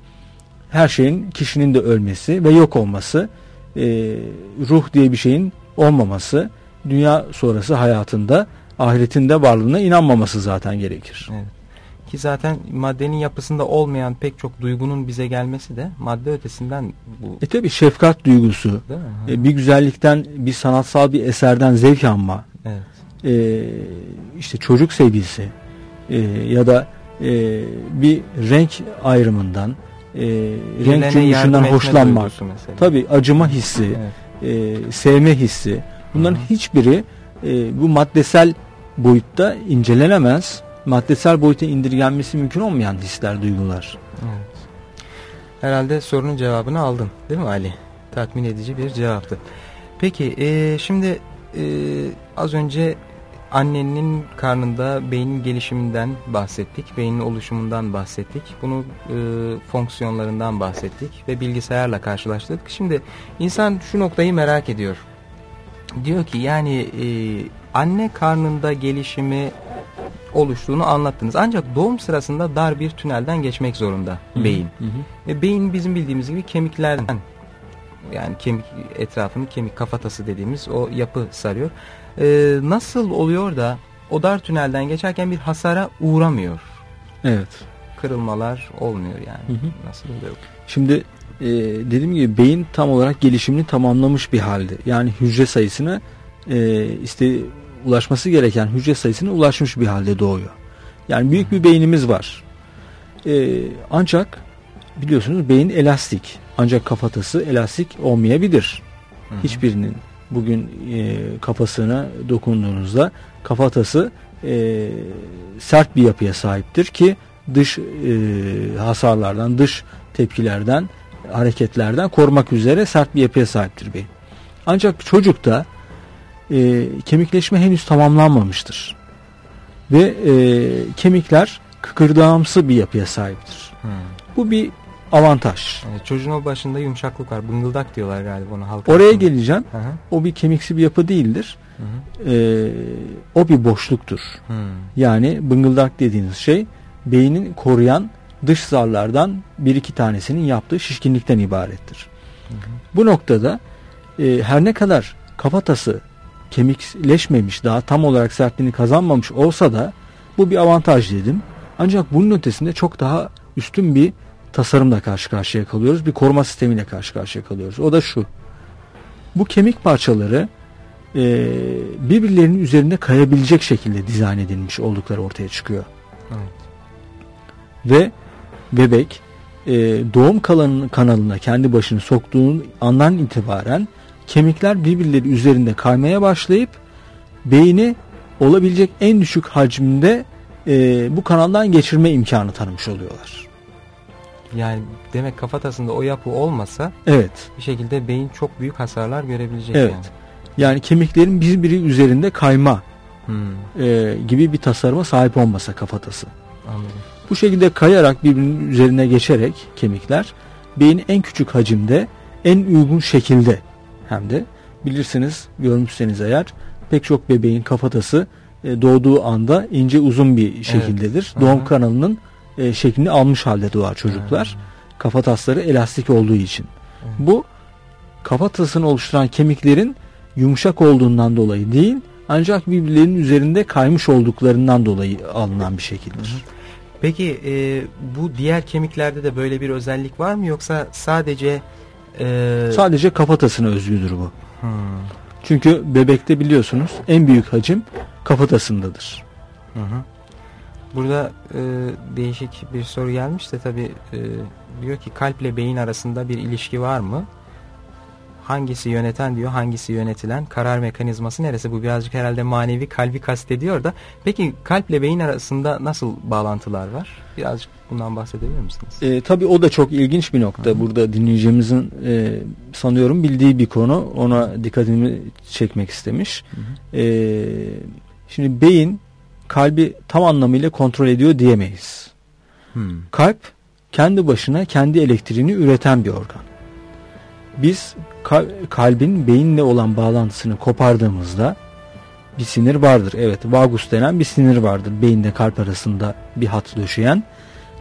her şeyin kişinin de ölmesi ve yok olması e, ruh diye bir şeyin olmaması dünya sonrası hayatında ahiretinde varlığına inanmaması zaten gerekir. Evet. Ki zaten maddenin yapısında olmayan pek çok duygunun bize gelmesi de madde ötesinden bu. E tabi şefkat duygusu, e, bir güzellikten, bir sanatsal bir eserden zevk alma, evet. e, işte çocuk sevgisi e, ya da e, bir renk ayrımından, e, renk cümbüşünden hoşlanmak, tabi acıma hissi, evet. e, sevme hissi, bunların Hı -hı. hiçbiri e, bu maddesel boyutta incelenemez maddesel boyuta indirgenmesi mümkün olmayan hisler, duygular. Evet. Herhalde sorunun cevabını aldın değil mi Ali? Tatmin edici bir cevaptı. Peki e, şimdi e, az önce annenin karnında beynin gelişiminden bahsettik, beynin oluşumundan bahsettik, bunu e, fonksiyonlarından bahsettik ve bilgisayarla karşılaştık. Şimdi insan şu noktayı merak ediyor. Diyor ki yani e, anne karnında gelişimi oluştuğunu anlattınız. Ancak doğum sırasında dar bir tünelden geçmek zorunda hı -hı. beyin. Hı hı. Ve beyin bizim bildiğimiz gibi kemiklerden yani kemik etrafını kemik kafatası dediğimiz o yapı sarıyor. Ee, nasıl oluyor da o dar tünelden geçerken bir hasara uğramıyor? Evet. Kırılmalar olmuyor yani. Hı hı. Nasıl oluyor? Şimdi e, dediğim gibi beyin tam olarak gelişimini tamamlamış bir halde. Yani hücre sayısını e, işte ulaşması gereken hücre sayısına ulaşmış bir halde doğuyor. Yani büyük bir beynimiz var. Ee, ancak biliyorsunuz beyin elastik. Ancak kafatası elastik olmayabilir. Hı hı. Hiçbirinin bugün e, kafasına dokunduğunuzda kafatası e, sert bir yapıya sahiptir ki dış e, hasarlardan, dış tepkilerden, hareketlerden korumak üzere sert bir yapıya sahiptir beyin. Ancak çocukta e, kemikleşme henüz tamamlanmamıştır. Ve e, kemikler kıkırdağımsı bir yapıya sahiptir. Hmm. Bu bir avantaj. Yani çocuğun o başında yumuşaklık var. Bıngıldak diyorlar galiba onu halka. Oraya altında. geleceğim. Hı -hı. O bir kemiksi bir yapı değildir. Hı -hı. Ee, o bir boşluktur. Hı. Yani bıngıldak dediğiniz şey beynin koruyan dış zarlardan bir iki tanesinin yaptığı şişkinlikten ibarettir. Hı hı. Bu noktada e, her ne kadar kafatası kemikleşmemiş daha tam olarak sertliğini kazanmamış olsa da bu bir avantaj dedim. Ancak bunun ötesinde çok daha üstün bir tasarımla karşı karşıya kalıyoruz. Bir koruma sistemiyle karşı karşıya kalıyoruz. O da şu. Bu kemik parçaları e, birbirlerinin üzerinde kayabilecek şekilde dizayn edilmiş oldukları ortaya çıkıyor. Evet. Ve bebek e, doğum kanalına kendi başını soktuğun andan itibaren kemikler birbirleri üzerinde kaymaya başlayıp beyni olabilecek en düşük hacimde e, bu kanaldan geçirme imkanı tanımış oluyorlar. Yani demek kafatasında o yapı olmasa evet. bir şekilde beyin çok büyük hasarlar görebilecek evet. yani. Yani kemiklerin birbiri üzerinde kayma hmm. e, gibi bir tasarıma sahip olmasa kafatası. Anladım. Bu şekilde kayarak birbirinin üzerine geçerek kemikler beyin en küçük hacimde en uygun şekilde hem de bilirsiniz görmüşseniz eğer pek çok bebeğin kafatası e, doğduğu anda ince uzun bir şekildedir. Evet. Doğum -hı. kanalının e, şeklini almış halde doğar çocuklar. Hı -hı. Kafatasları elastik olduğu için. -hı. Bu kafatasını oluşturan kemiklerin yumuşak olduğundan dolayı değil ancak birbirlerinin üzerinde kaymış olduklarından dolayı alınan bir şekildir. -hı. Peki e, bu diğer kemiklerde de böyle bir özellik var mı yoksa sadece ee... Sadece kafatasına özgüdür bu. Hmm. Çünkü bebekte biliyorsunuz en büyük hacim kafatasındadır. Hı hı. Burada e, değişik bir soru gelmiş de tabi e, diyor ki kalple beyin arasında bir ilişki var mı? hangisi yöneten diyor hangisi yönetilen karar mekanizması neresi bu birazcık herhalde manevi kalbi kastediyor da peki kalple beyin arasında nasıl bağlantılar var birazcık bundan bahsedebilir misiniz? E, tabii o da çok ilginç bir nokta Hı. burada dinleyicimizin e, sanıyorum bildiği bir konu ona dikkatimi çekmek istemiş. E, şimdi beyin kalbi tam anlamıyla kontrol ediyor diyemeyiz. Hmm. Kalp kendi başına kendi elektriğini üreten bir organ. Biz kalbin beyinle olan bağlantısını kopardığımızda bir sinir vardır. Evet vagus denen bir sinir vardır. Beyinle kalp arasında bir hat döşeyen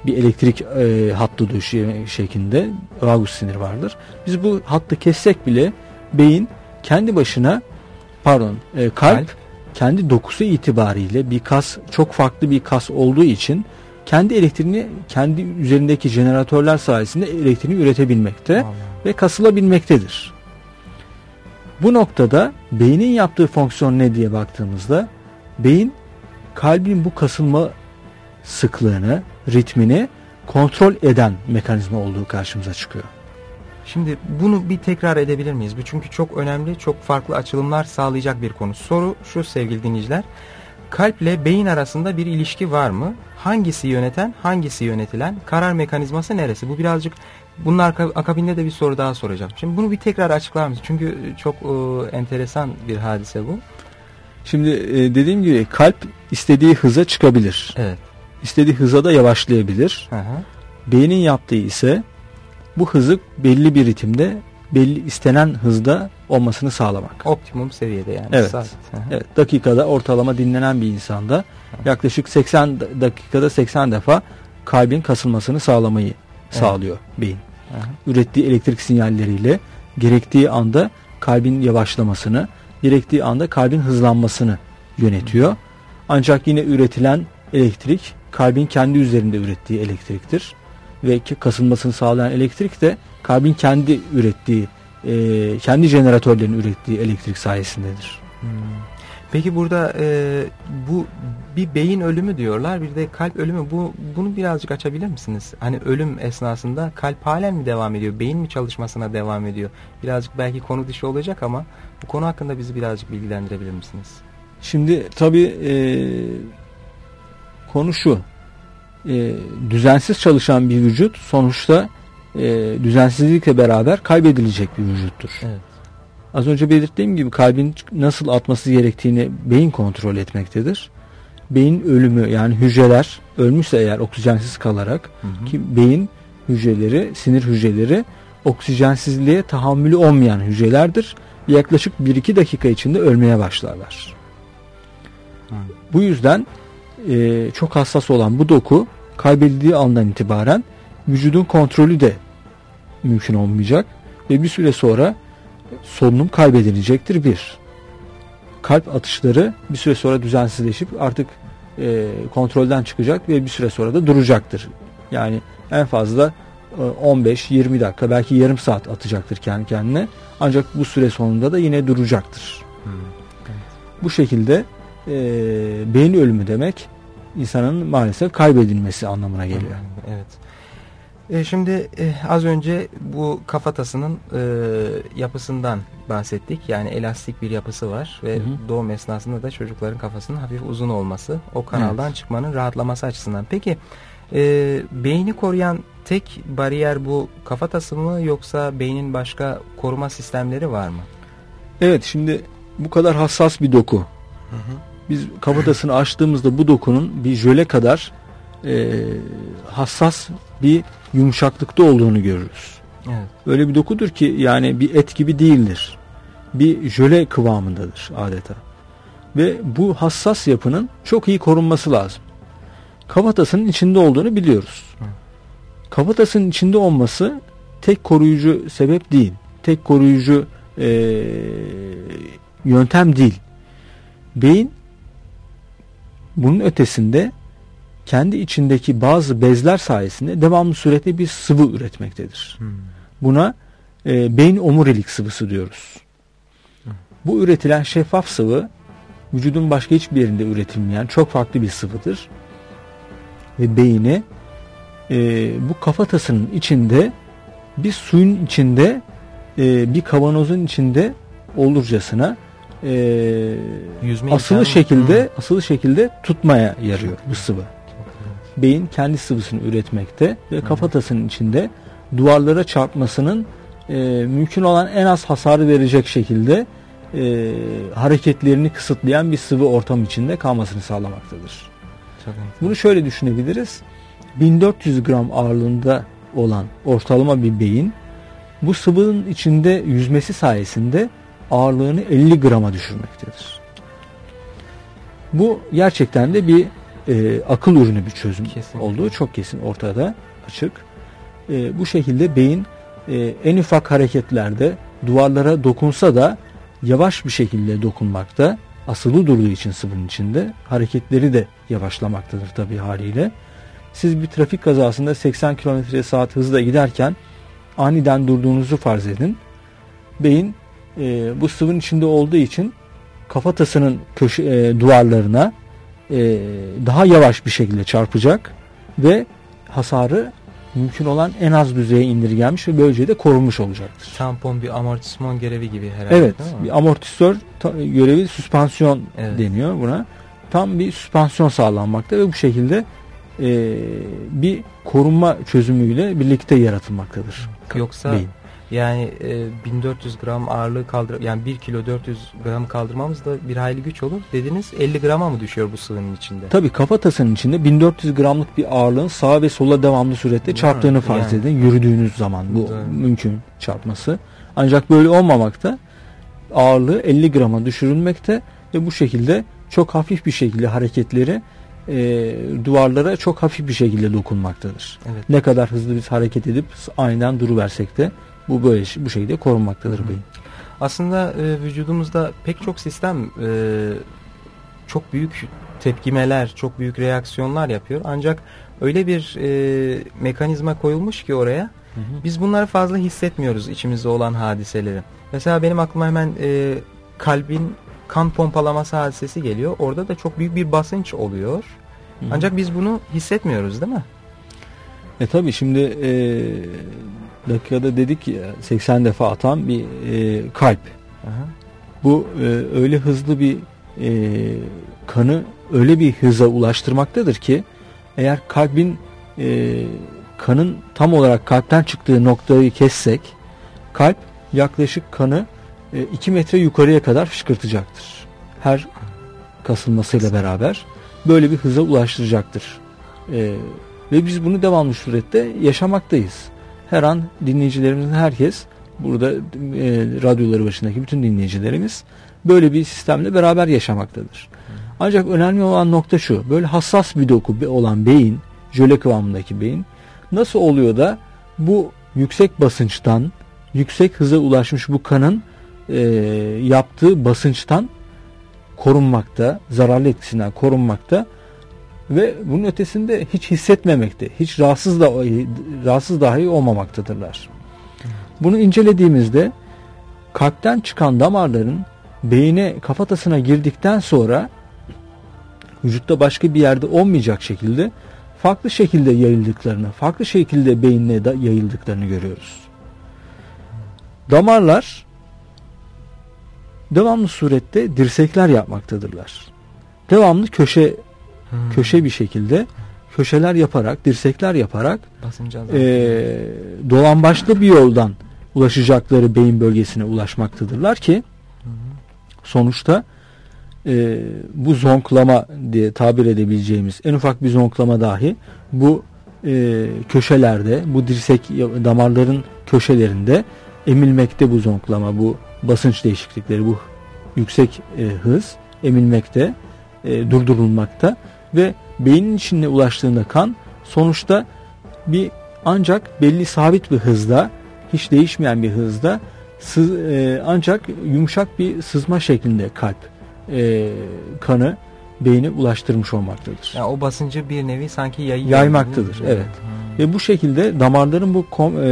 bir elektrik e, hattı döşeyen şeklinde vagus sinir vardır. Biz bu hattı kessek bile beyin kendi başına pardon e, kalp, kalp kendi dokusu itibariyle bir kas çok farklı bir kas olduğu için kendi elektriğini kendi üzerindeki jeneratörler sayesinde elektriğini üretebilmekte Allah. ve kasılabilmektedir. Bu noktada beynin yaptığı fonksiyon ne diye baktığımızda beyin kalbin bu kasılma sıklığını, ritmini kontrol eden mekanizma olduğu karşımıza çıkıyor. Şimdi bunu bir tekrar edebilir miyiz? Bu çünkü çok önemli, çok farklı açılımlar sağlayacak bir konu. Soru şu sevgili dinleyiciler. Kalple beyin arasında bir ilişki var mı? Hangisi yöneten, hangisi yönetilen? Karar mekanizması neresi? Bu birazcık bunun akabinde de bir soru daha soracağım. Şimdi bunu bir tekrar açıklar mısın? Çünkü çok e, enteresan bir hadise bu. Şimdi e, dediğim gibi kalp istediği hıza çıkabilir. Evet. İstediği hıza da yavaşlayabilir. Hı hı. Beynin yaptığı ise bu hızı belli bir ritimde belli istenen hızda olmasını sağlamak. Optimum seviyede yani. Evet. evet. Dakikada ortalama dinlenen bir insanda yaklaşık 80 dakikada 80 defa kalbin kasılmasını sağlamayı evet. sağlıyor beyin. Hı. Ürettiği elektrik sinyalleriyle gerektiği anda kalbin yavaşlamasını, gerektiği anda kalbin hızlanmasını yönetiyor. Hı. Ancak yine üretilen elektrik kalbin kendi üzerinde ürettiği elektriktir ve kasılmasını sağlayan elektrik de kalbin kendi ürettiği, e, kendi jeneratörlerin ürettiği elektrik sayesindedir. Hmm. Peki burada e, bu bir beyin ölümü diyorlar, bir de kalp ölümü. Bu bunu birazcık açabilir misiniz? Hani ölüm esnasında kalp halen mi devam ediyor, beyin mi çalışmasına devam ediyor? Birazcık belki konu dışı olacak ama bu konu hakkında bizi birazcık bilgilendirebilir misiniz? Şimdi tabii e, konu şu e, düzensiz çalışan bir vücut sonuçta e, düzensizlikle beraber kaybedilecek bir vücuttur. Evet. Az önce belirttiğim gibi kalbin nasıl atması gerektiğini beyin kontrol etmektedir. Beyin ölümü yani hücreler ölmüşse eğer oksijensiz kalarak hı hı. ki beyin hücreleri, sinir hücreleri oksijensizliğe tahammülü olmayan hücrelerdir. Yaklaşık 1-2 dakika içinde ölmeye başlarlar. Hı. Bu yüzden e, çok hassas olan bu doku kaybedildiği andan itibaren vücudun kontrolü de mümkün olmayacak ve bir süre sonra solunum kaybedilecektir bir. Kalp atışları bir süre sonra düzensizleşip artık e, kontrolden çıkacak ve bir süre sonra da duracaktır. Yani en fazla 15-20 e, dakika belki yarım saat atacaktır kendi kendine. Ancak bu süre sonunda da yine duracaktır. Hmm. Evet. Bu şekilde e, beyin ölümü demek insanın maalesef kaybedilmesi anlamına geliyor. Evet. E, şimdi e, az önce bu kafatasının e, yapısından bahsettik. Yani elastik bir yapısı var ve hı hı. doğum esnasında da çocukların kafasının hafif uzun olması o kanaldan evet. çıkmanın rahatlaması açısından. Peki e, beyni koruyan tek bariyer bu kafatası mı yoksa beynin başka koruma sistemleri var mı? Evet şimdi bu kadar hassas bir doku. Hı hı biz kafatasını açtığımızda bu dokunun bir jöle kadar e, hassas bir yumuşaklıkta olduğunu görürüz. Evet. Öyle bir dokudur ki yani bir et gibi değildir. Bir jöle kıvamındadır adeta. Ve bu hassas yapının çok iyi korunması lazım. Kafatasının içinde olduğunu biliyoruz. Hı. Kafatasının içinde olması tek koruyucu sebep değil. Tek koruyucu e, yöntem değil. Beyin bunun ötesinde kendi içindeki bazı bezler sayesinde devamlı sürekli bir sıvı üretmektedir. Hmm. Buna e, beyin omurilik sıvısı diyoruz. Hmm. Bu üretilen şeffaf sıvı vücudun başka hiçbir yerinde üretilmeyen çok farklı bir sıvıdır. Ve beyni e, bu kafatasının içinde bir suyun içinde e, bir kavanozun içinde olurcasına e, Yüzme asılı şekilde Hı. asılı şekilde tutmaya yarıyor bu sıvı. Beyin kendi sıvısını üretmekte ve kafatasının içinde duvarlara çarpmasının e, mümkün olan en az hasarı verecek şekilde e, hareketlerini kısıtlayan bir sıvı ortam içinde kalmasını sağlamaktadır. Bunu şöyle düşünebiliriz. 1400 gram ağırlığında olan ortalama bir beyin bu sıvının içinde yüzmesi sayesinde ağırlığını 50 grama düşürmektedir. Bu gerçekten de bir e, akıl ürünü bir çözüm Kesinlikle. olduğu çok kesin ortada açık. E, bu şekilde beyin e, en ufak hareketlerde duvarlara dokunsa da yavaş bir şekilde dokunmakta asılı durduğu için sıvının içinde hareketleri de yavaşlamaktadır tabii haliyle. Siz bir trafik kazasında 80 km saat hızla giderken aniden durduğunuzu farz edin. Beyin e, bu sıvının içinde olduğu için kafatasının köşe, e, duvarlarına e, daha yavaş bir şekilde çarpacak ve hasarı mümkün olan en az düzeye indirgenmiş ve böylece de korunmuş olacaktır. Tampon bir amortisman görevi gibi herhalde Evet bir amortisör görevi süspansiyon evet. deniyor buna. Tam bir süspansiyon sağlanmakta ve bu şekilde e, bir korunma çözümüyle birlikte yaratılmaktadır. Yoksa beyin. Yani e, 1400 gram ağırlığı kaldır yani 1 kilo 400 gram kaldırmamız da bir hayli güç olur. Dediniz 50 grama mı düşüyor bu sıvının içinde? Tabii kafatasının içinde 1400 gramlık bir ağırlığın sağa ve sola devamlı surette Değil çarptığını mi? farz yani. edin. Yürüdüğünüz zaman bu Değil. mümkün çarpması. Ancak böyle olmamakta ağırlığı 50 grama düşürülmekte ve bu şekilde çok hafif bir şekilde hareketleri e, duvarlara çok hafif bir şekilde dokunmaktadır. Evet. Ne kadar hızlı biz hareket edip aniden duruversek de bu böyle bu şekilde korunmaktadır beyin. Aslında e, vücudumuzda pek çok sistem e, çok büyük tepkimeler, çok büyük reaksiyonlar yapıyor. Ancak öyle bir e, mekanizma koyulmuş ki oraya hı hı. biz bunları fazla hissetmiyoruz içimizde olan hadiseleri. Mesela benim aklıma hemen e, kalbin kan pompalaması hadisesi geliyor. Orada da çok büyük bir basınç oluyor. Hı hı. Ancak biz bunu hissetmiyoruz değil mi? E tabi şimdi e, dakikada dedik ya 80 defa atan bir e, kalp. Aha. Bu e, öyle hızlı bir e, kanı öyle bir hıza ulaştırmaktadır ki eğer kalbin e, kanın tam olarak kalpten çıktığı noktayı kessek kalp yaklaşık kanı 2 e, metre yukarıya kadar fışkırtacaktır. Her kasılmasıyla beraber böyle bir hıza ulaştıracaktır. E, ve biz bunu devamlı surette yaşamaktayız her an dinleyicilerimizin herkes burada e, radyoları başındaki bütün dinleyicilerimiz böyle bir sistemle beraber yaşamaktadır. Ancak önemli olan nokta şu. Böyle hassas bir doku olan beyin, jöle kıvamındaki beyin nasıl oluyor da bu yüksek basınçtan, yüksek hıza ulaşmış bu kanın e, yaptığı basınçtan korunmakta, zararlı etkisinden korunmakta ve bunun ötesinde hiç hissetmemekte, hiç rahatsız da rahatsız dahi olmamaktadırlar. Bunu incelediğimizde kalpten çıkan damarların beyine kafatasına girdikten sonra vücutta başka bir yerde olmayacak şekilde farklı şekilde yayıldıklarını, farklı şekilde beyinle de yayıldıklarını görüyoruz. Damarlar devamlı surette dirsekler yapmaktadırlar. Devamlı köşe Hmm. Köşe bir şekilde köşeler yaparak, dirsekler yaparak e, dolambaçlı bir yoldan ulaşacakları beyin bölgesine ulaşmaktadırlar ki hmm. sonuçta e, bu zonklama diye tabir edebileceğimiz en ufak bir zonklama dahi bu e, köşelerde, bu dirsek damarların köşelerinde emilmekte bu zonklama, bu basınç değişiklikleri, bu yüksek e, hız emilmekte, e, durdurulmakta ve beynin içine ulaştığında kan sonuçta bir ancak belli sabit bir hızda hiç değişmeyen bir hızda sız, e, ancak yumuşak bir sızma şeklinde kalp e, kanı beyine ulaştırmış olmaktadır. Yani o basıncı bir nevi sanki yayıyor. Yaymaktadır. Evet. Hmm. Ve bu şekilde damarların bu kom, e,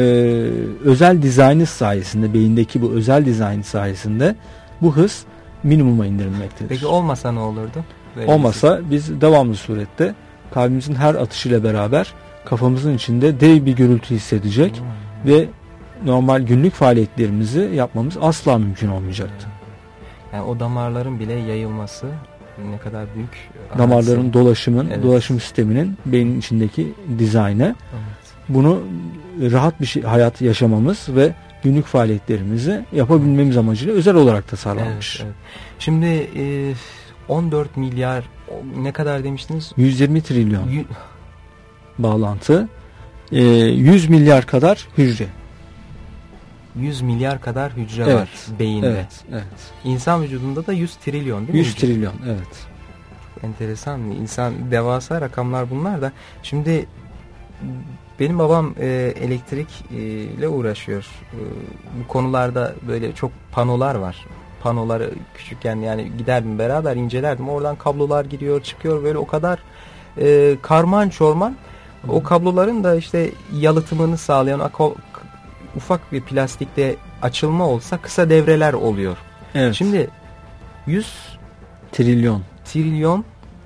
özel dizaynı sayesinde beyindeki bu özel dizaynı sayesinde bu hız minimuma indirilmektedir. Peki olmasa ne olurdu? Olmasa biz devamlı surette kalbimizin her atışıyla beraber kafamızın içinde dev bir gürültü hissedecek hmm. ve normal günlük faaliyetlerimizi yapmamız asla mümkün olmayacaktı. Yani o damarların bile yayılması ne kadar büyük damarların hadise. dolaşımın evet. dolaşım sisteminin beynin içindeki dizaynı evet. bunu rahat bir şey, hayat yaşamamız ve günlük faaliyetlerimizi yapabilmemiz amacıyla özel olarak tasarlanmış. Evet, evet. Şimdi e, 14 milyar ne kadar demiştiniz? 120 trilyon y bağlantı. E, 100 milyar kadar hücre. 100 milyar kadar hücre evet, var beyinde. Evet, evet. İnsan vücudunda da 100 trilyon değil mi? 100 trilyon evet. Çok enteresan. İnsan devasa rakamlar bunlar da. Şimdi benim babam e, elektrikle uğraşıyor. E, bu konularda böyle çok panolar var. Panoları küçükken yani giderdim beraber incelerdim. Oradan kablolar giriyor çıkıyor böyle o kadar e, karman çorman. O kabloların da işte yalıtımını sağlayan ufak bir plastikte açılma olsa kısa devreler oluyor. Evet. Şimdi 100 trilyon trilyon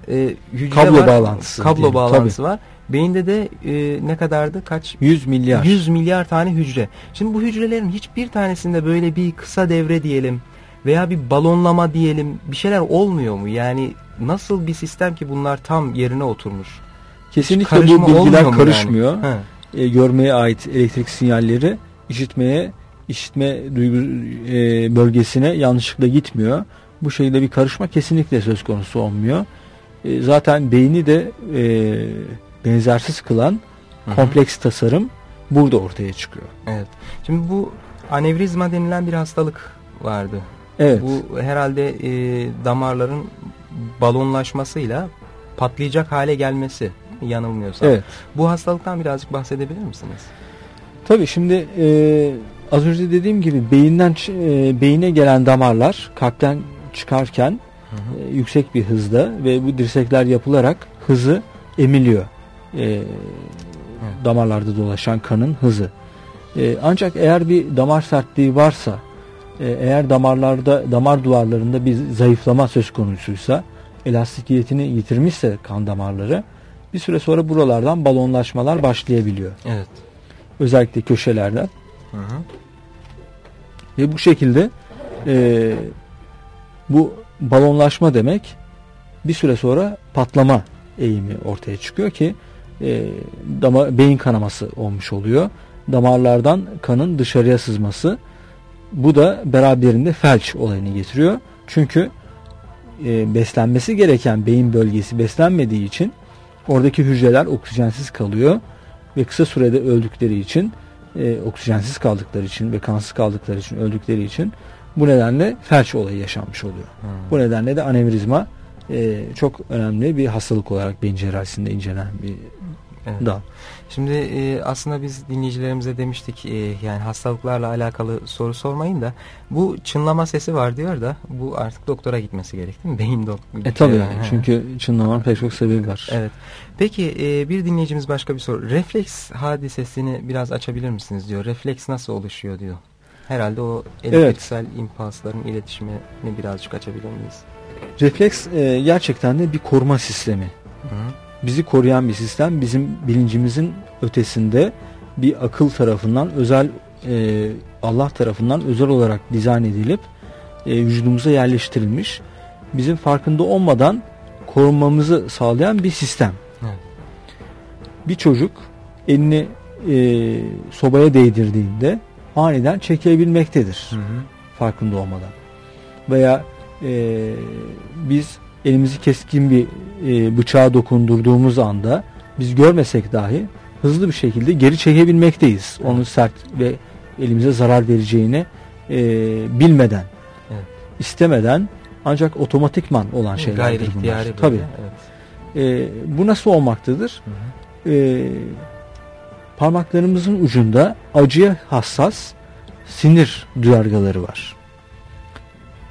e, hücre kablo var, bağlantısı kablo diyelim. bağlantısı Tabii. var. Beyinde de e, ne kadardı? Kaç? 100 milyar. 100 milyar tane hücre. Şimdi bu hücrelerin hiçbir tanesinde böyle bir kısa devre diyelim veya bir balonlama diyelim bir şeyler olmuyor mu? Yani nasıl bir sistem ki bunlar tam yerine oturmuş? Kesinlikle bu bilgiler karışmıyor. Yani? E, görmeye ait elektrik sinyalleri işitmeye, işitme duygu e, bölgesine yanlışlıkla gitmiyor. Bu şekilde bir karışma kesinlikle söz konusu olmuyor. E, zaten beyni de e, benzersiz kılan Hı-hı. kompleks tasarım burada ortaya çıkıyor. Evet. Şimdi bu anevrizma denilen bir hastalık vardı. Evet. Bu herhalde e, damarların balonlaşmasıyla patlayacak hale gelmesi yanılmıyorsam. Evet. Bu hastalıktan birazcık bahsedebilir misiniz? Tabii şimdi e, az önce dediğim gibi beyinden e, beyine gelen damarlar kalpten çıkarken hı hı. E, yüksek bir hızda ve bu dirsekler yapılarak hızı emiliyor. E, damarlarda dolaşan kanın hızı. E, ancak eğer bir damar sertliği varsa, eğer damarlarda, damar duvarlarında bir zayıflama söz konusuysa, elastikiyetini yitirmişse kan damarları, bir süre sonra buralardan balonlaşmalar başlayabiliyor. Evet. Özellikle köşelerden. Hı hı. Ve bu şekilde e, bu balonlaşma demek bir süre sonra patlama eğimi ortaya çıkıyor ki e, dama, beyin kanaması olmuş oluyor. Damarlardan kanın dışarıya sızması bu da beraberinde felç olayını getiriyor. Çünkü e, beslenmesi gereken beyin bölgesi beslenmediği için oradaki hücreler oksijensiz kalıyor ve kısa sürede öldükleri için e, oksijensiz kaldıkları için ve kansız kaldıkları için öldükleri için bu nedenle felç olayı yaşanmış oluyor. Hmm. Bu nedenle de anevrizma e, çok önemli bir hastalık olarak beyin cerrahisinde incelenen bir evet. dal. Şimdi e, aslında biz dinleyicilerimize demiştik e, yani hastalıklarla alakalı soru sormayın da bu çınlama sesi var diyor da bu artık doktora gitmesi gerek değil mi? Beyin doktoru. E tabi yani. çünkü çınlamanın pek çok sebebi var. Evet. Peki e, bir dinleyicimiz başka bir soru. Refleks hadisesini biraz açabilir misiniz diyor. Refleks nasıl oluşuyor diyor. Herhalde o elektriksel evet. impulsların iletişimini birazcık açabilir miyiz? Refleks e, gerçekten de bir koruma sistemi. Hı bizi koruyan bir sistem bizim bilincimizin ötesinde bir akıl tarafından özel e, Allah tarafından özel olarak dizayn edilip e, vücudumuza yerleştirilmiş bizim farkında olmadan korunmamızı sağlayan bir sistem. Evet. Bir çocuk elini e, sobaya değdirdiğinde aniden çekebilmektedir. Hı hı. Farkında olmadan. Veya e, biz elimizi keskin bir e, bıçağa dokundurduğumuz anda biz görmesek dahi hızlı bir şekilde geri çekebilmekteyiz. Onun sert ve elimize zarar vereceğini e, bilmeden, evet. istemeden ancak otomatikman olan şeylerdir bunlar. Tabii. Evet. E, bu nasıl olmaktadır? Hı hı. E, parmaklarımızın ucunda acıya hassas sinir duyargaları var.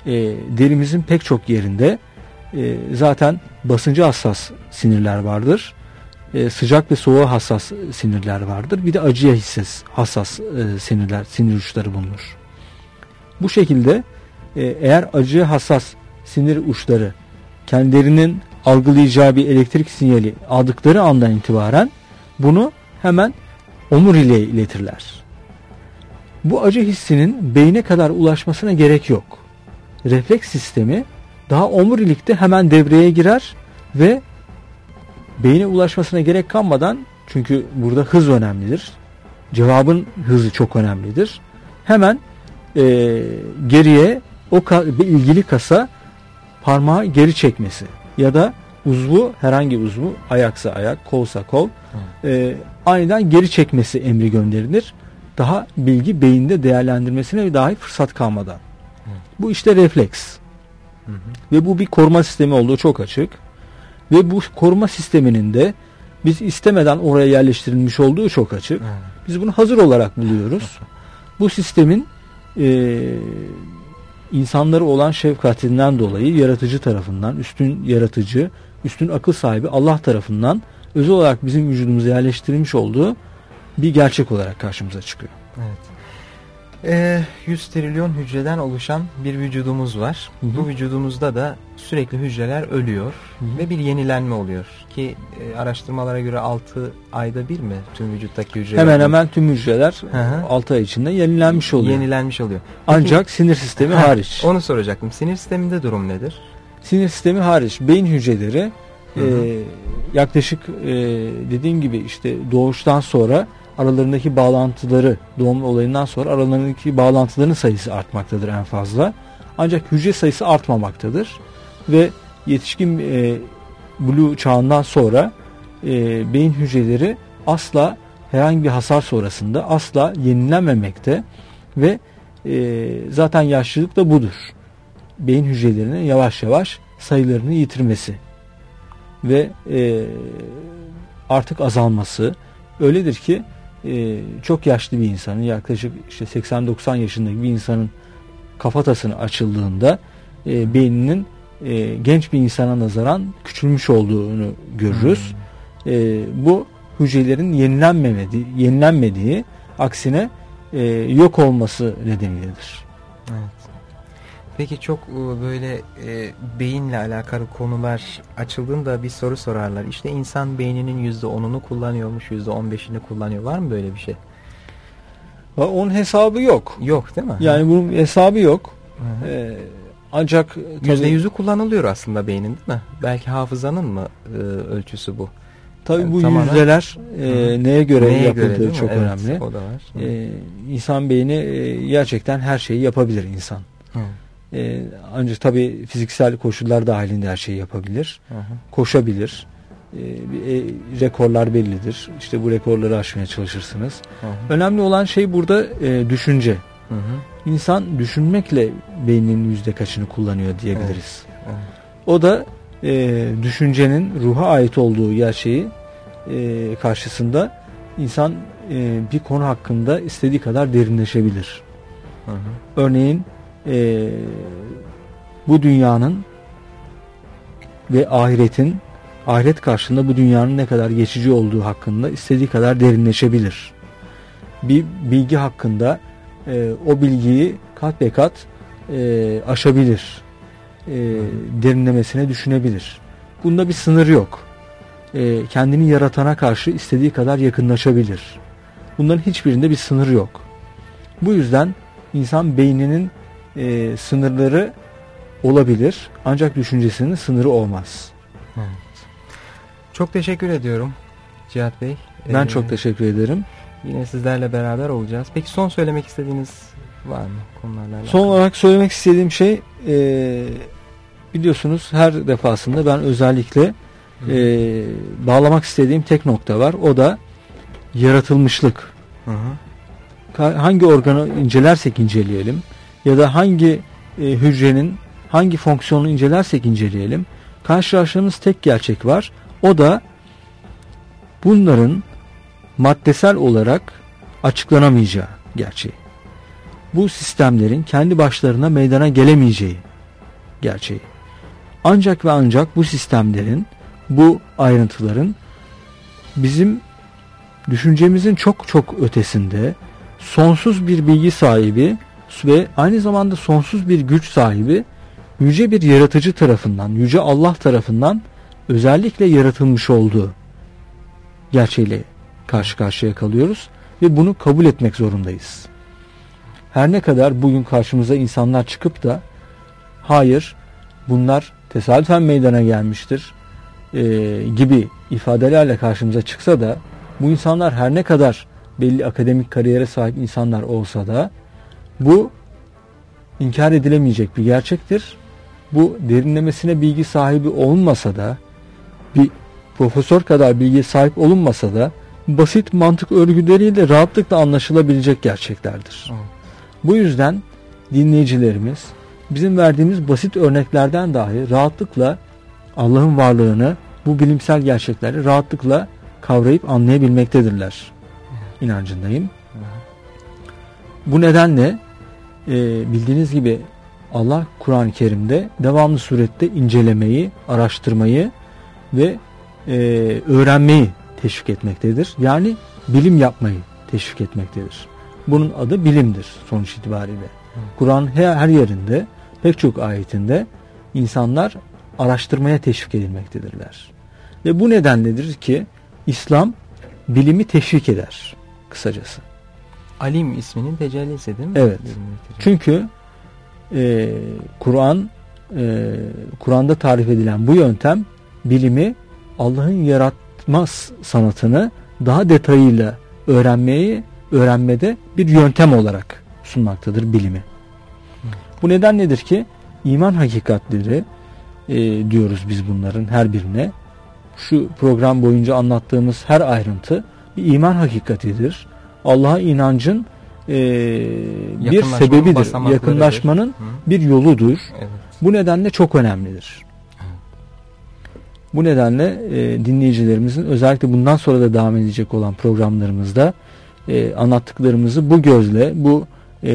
E, derimizin pek çok yerinde e, zaten basıncı hassas sinirler vardır. E, sıcak ve soğuğa hassas sinirler vardır. Bir de acıya hisses hassas e, sinirler, sinir uçları bulunur. Bu şekilde e, eğer acıya hassas sinir uçları kendilerinin algılayacağı bir elektrik sinyali aldıkları andan itibaren bunu hemen omuriliğe iletirler. Bu acı hissinin beyne kadar ulaşmasına gerek yok. Refleks sistemi daha omurilikte hemen devreye girer ve beyne ulaşmasına gerek kalmadan çünkü burada hız önemlidir. Cevabın hızı çok önemlidir. hemen e, geriye o ka- ilgili kasa parmağı geri çekmesi ya da uzvu herhangi uzvu ayaksa ayak kolsa kol e, aniden geri çekmesi emri gönderilir. Daha bilgi beyinde değerlendirmesine dahi fırsat kalmadan. Bu işte refleks. Ve bu bir koruma sistemi olduğu çok açık. Ve bu koruma sisteminin de biz istemeden oraya yerleştirilmiş olduğu çok açık. Biz bunu hazır olarak buluyoruz. Bu sistemin e, insanları olan şefkatinden dolayı yaratıcı tarafından, üstün yaratıcı, üstün akıl sahibi Allah tarafından özel olarak bizim vücudumuza yerleştirilmiş olduğu bir gerçek olarak karşımıza çıkıyor. Evet. Ee, 100 trilyon hücreden oluşan bir vücudumuz var. Hı hı. Bu vücudumuzda da sürekli hücreler ölüyor Hı hı. ve bir yenilenme oluyor. Ki e, araştırmalara göre 6 ayda bir mi tüm vücuttaki hücreler? Hemen hemen tüm hücreler Hı hı. 6 ay içinde yenilenmiş oluyor. Yenilenmiş oluyor. Peki- Ancak sinir sistemi Ha, hariç. Onu soracaktım. Sinir sisteminde durum nedir? Sinir sistemi hariç beyin hücreleri Hı hı. e, yaklaşık e, dediğim gibi işte doğuştan sonra aralarındaki bağlantıları doğum olayından sonra aralarındaki bağlantıların sayısı artmaktadır en fazla. Ancak hücre sayısı artmamaktadır ve yetişkin e, blue çağından sonra e, beyin hücreleri asla herhangi bir hasar sonrasında asla yenilenmemekte ve e, zaten yaşlılık da budur. Beyin hücrelerinin yavaş yavaş sayılarını yitirmesi ve e, artık azalması öyledir ki e, çok yaşlı bir insanın yaklaşık işte 80-90 yaşındaki bir insanın kafatasını açıldığında e, beyninin e, genç bir insana nazaran küçülmüş olduğunu görürüz. E, bu hücrelerin yenilenmediği, yenilenmediği aksine e, yok olması nedeniyledir. Evet. Peki çok e, böyle e, beyinle alakalı konular açıldığında bir soru sorarlar. İşte insan beyninin %10'unu kullanıyormuş, %15'ini kullanıyor. Var mı böyle bir şey? Onun hesabı yok. Yok değil mi? Yani bunun hesabı yok. Hı hı. E, ancak tabii- %100'ü kullanılıyor aslında beynin değil mi? Belki hafızanın mı e, ölçüsü bu? Tabii Yani bu tamamen- yüzdeler e, neye göre Neye yapıldığı göre çok Evet, önemli. O da var. E, insan beyni e, gerçekten her şeyi yapabilir insan. Hı. E, ancak tabii fiziksel koşullar dahilinde her şeyi yapabilir. Hı hı. Koşabilir. E, e, rekorlar bellidir. İşte bu rekorları aşmaya çalışırsınız. Hı hı. Önemli olan şey burada e, düşünce. Hı hı. İnsan düşünmekle beyninin yüzde kaçını kullanıyor diyebiliriz. Evet. O da e, düşüncenin ruha ait olduğu gerçeği e, karşısında insan e, bir konu hakkında istediği kadar derinleşebilir. Hı hı. Örneğin e, bu dünyanın ve ahiretin ahiret karşısında bu dünyanın ne kadar geçici olduğu hakkında istediği kadar derinleşebilir. Bir bilgi hakkında e, o bilgiyi kat be kat e, aşabilir. E, derinlemesine düşünebilir. Bunda bir sınır yok. E, kendini yaratana karşı istediği kadar yakınlaşabilir. Bunların hiçbirinde bir sınır yok. Bu yüzden insan beyninin e, sınırları olabilir ancak düşüncesinin sınırı olmaz. Çok teşekkür ediyorum Cihat Bey. Ben Ee, çok teşekkür ederim. Yine sizlerle beraber olacağız. Peki son söylemek istediğiniz var mı konularla alakalı? Son olarak söylemek istediğim şey e, biliyorsunuz her defasında ben özellikle e, bağlamak istediğim tek nokta var. O da yaratılmışlık. Hı hı. Hangi organı incelersek inceleyelim ya da hangi e, hücrenin hangi fonksiyonunu incelersek inceleyelim karşılaştığımız tek gerçek var. O da bunların maddesel olarak açıklanamayacağı gerçeği. Bu sistemlerin kendi başlarına meydana gelemeyeceği gerçeği. Ancak ve ancak bu sistemlerin, bu ayrıntıların bizim düşüncemizin çok çok ötesinde sonsuz bir bilgi sahibi ve aynı zamanda sonsuz bir güç sahibi yüce bir yaratıcı tarafından, yüce Allah tarafından özellikle yaratılmış olduğu gerçeğiyle karşı karşıya kalıyoruz ve bunu kabul etmek zorundayız. Her ne kadar bugün karşımıza insanlar çıkıp da hayır bunlar tesadüfen meydana gelmiştir e, gibi ifadelerle karşımıza çıksa da bu insanlar her ne kadar belli akademik kariyere sahip insanlar olsa da Bu inkar edilemeyecek bir gerçektir. Bu derinlemesine bilgi sahibi olmasa da bir profesör kadar bilgiye sahip olunmasa da basit mantık örgüleriyle rahatlıkla anlaşılabilecek gerçeklerdir. Bu yüzden dinleyicilerimiz bizim verdiğimiz basit örneklerden dahi rahatlıkla Allah'ın varlığını bu bilimsel gerçekleri rahatlıkla kavrayıp anlayabilmektedirler. İnancındayım. Bu nedenle e, bildiğiniz gibi Allah Kur'an-ı Kerim'de devamlı surette incelemeyi, araştırmayı ve e, öğrenmeyi teşvik etmektedir. Yani bilim yapmayı teşvik etmektedir. Bunun adı bilimdir sonuç itibariyle. Kur'an her, her yerinde pek çok ayetinde insanlar araştırmaya teşvik edilmektedirler. Ve bu nedenledir ki İslam bilimi teşvik eder kısacası. Alim isminin tecellisi değil mi? Evet. Çünkü e, Kur'an e, Kur'an'da tarif edilen bu yöntem bilimi Allah'ın yaratma sanatını daha detayıyla öğrenmeyi öğrenmede bir yöntem olarak sunmaktadır bilimi. Bu neden nedir ki iman hakikatleri e, diyoruz biz bunların her birine. Şu program boyunca anlattığımız her ayrıntı bir iman hakikatidir. Allah'a inancın e, bir sebebidir. Yakınlaşmanın Hı. bir yoludur. Evet. Bu nedenle çok önemlidir. Bu nedenle e, dinleyicilerimizin özellikle bundan sonra da devam edecek olan programlarımızda e, anlattıklarımızı bu gözle, bu e,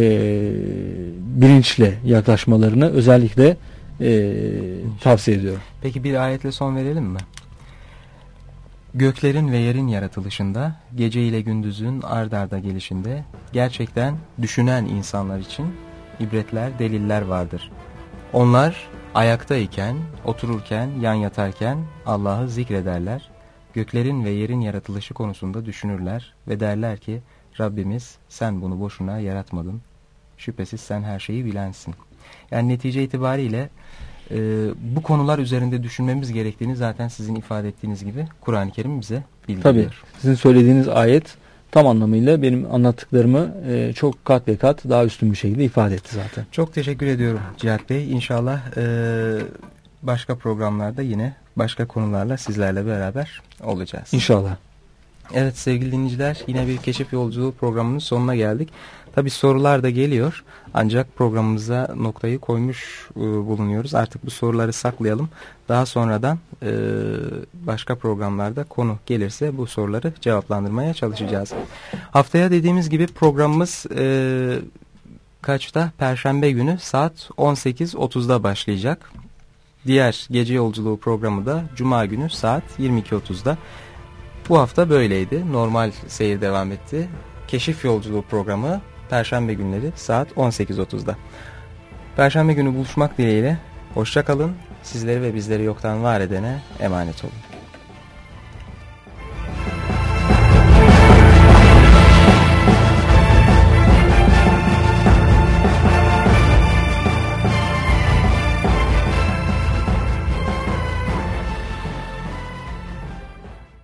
bilinçle yaklaşmalarını özellikle e, tavsiye ediyorum. Peki bir ayetle son verelim mi? Göklerin ve yerin yaratılışında, gece ile gündüzün ard arda gelişinde gerçekten düşünen insanlar için ibretler, deliller vardır. Onlar ayaktayken, otururken, yan yatarken Allah'ı zikrederler. Göklerin ve yerin yaratılışı konusunda düşünürler ve derler ki Rabbimiz sen bunu boşuna yaratmadın. Şüphesiz sen her şeyi bilensin. Yani netice itibariyle e, bu konular üzerinde düşünmemiz gerektiğini zaten sizin ifade ettiğiniz gibi Kur'an-ı Kerim bize bildiriyor. Tabii sizin söylediğiniz ayet tam anlamıyla benim anlattıklarımı e, çok kat ve kat daha üstün bir şekilde ifade etti zaten. Çok teşekkür ediyorum Cihat Bey. İnşallah e, başka programlarda yine başka konularla sizlerle beraber olacağız. İnşallah. Evet sevgili dinleyiciler yine bir keşif yolculuğu programının sonuna geldik. Tabi sorular da geliyor ancak programımıza noktayı koymuş e, bulunuyoruz. Artık bu soruları saklayalım. Daha sonradan e, başka programlarda konu gelirse bu soruları cevaplandırmaya çalışacağız. Haftaya dediğimiz gibi programımız e, kaçta? Perşembe günü saat 18.30'da başlayacak. Diğer gece yolculuğu programı da Cuma günü saat 22.30'da. Bu hafta böyleydi. Normal seyir devam etti. Keşif yolculuğu programı Perşembe günleri saat 18.30'da. Perşembe günü buluşmak dileğiyle. Hoşçakalın. Sizleri ve bizleri yoktan var edene emanet olun.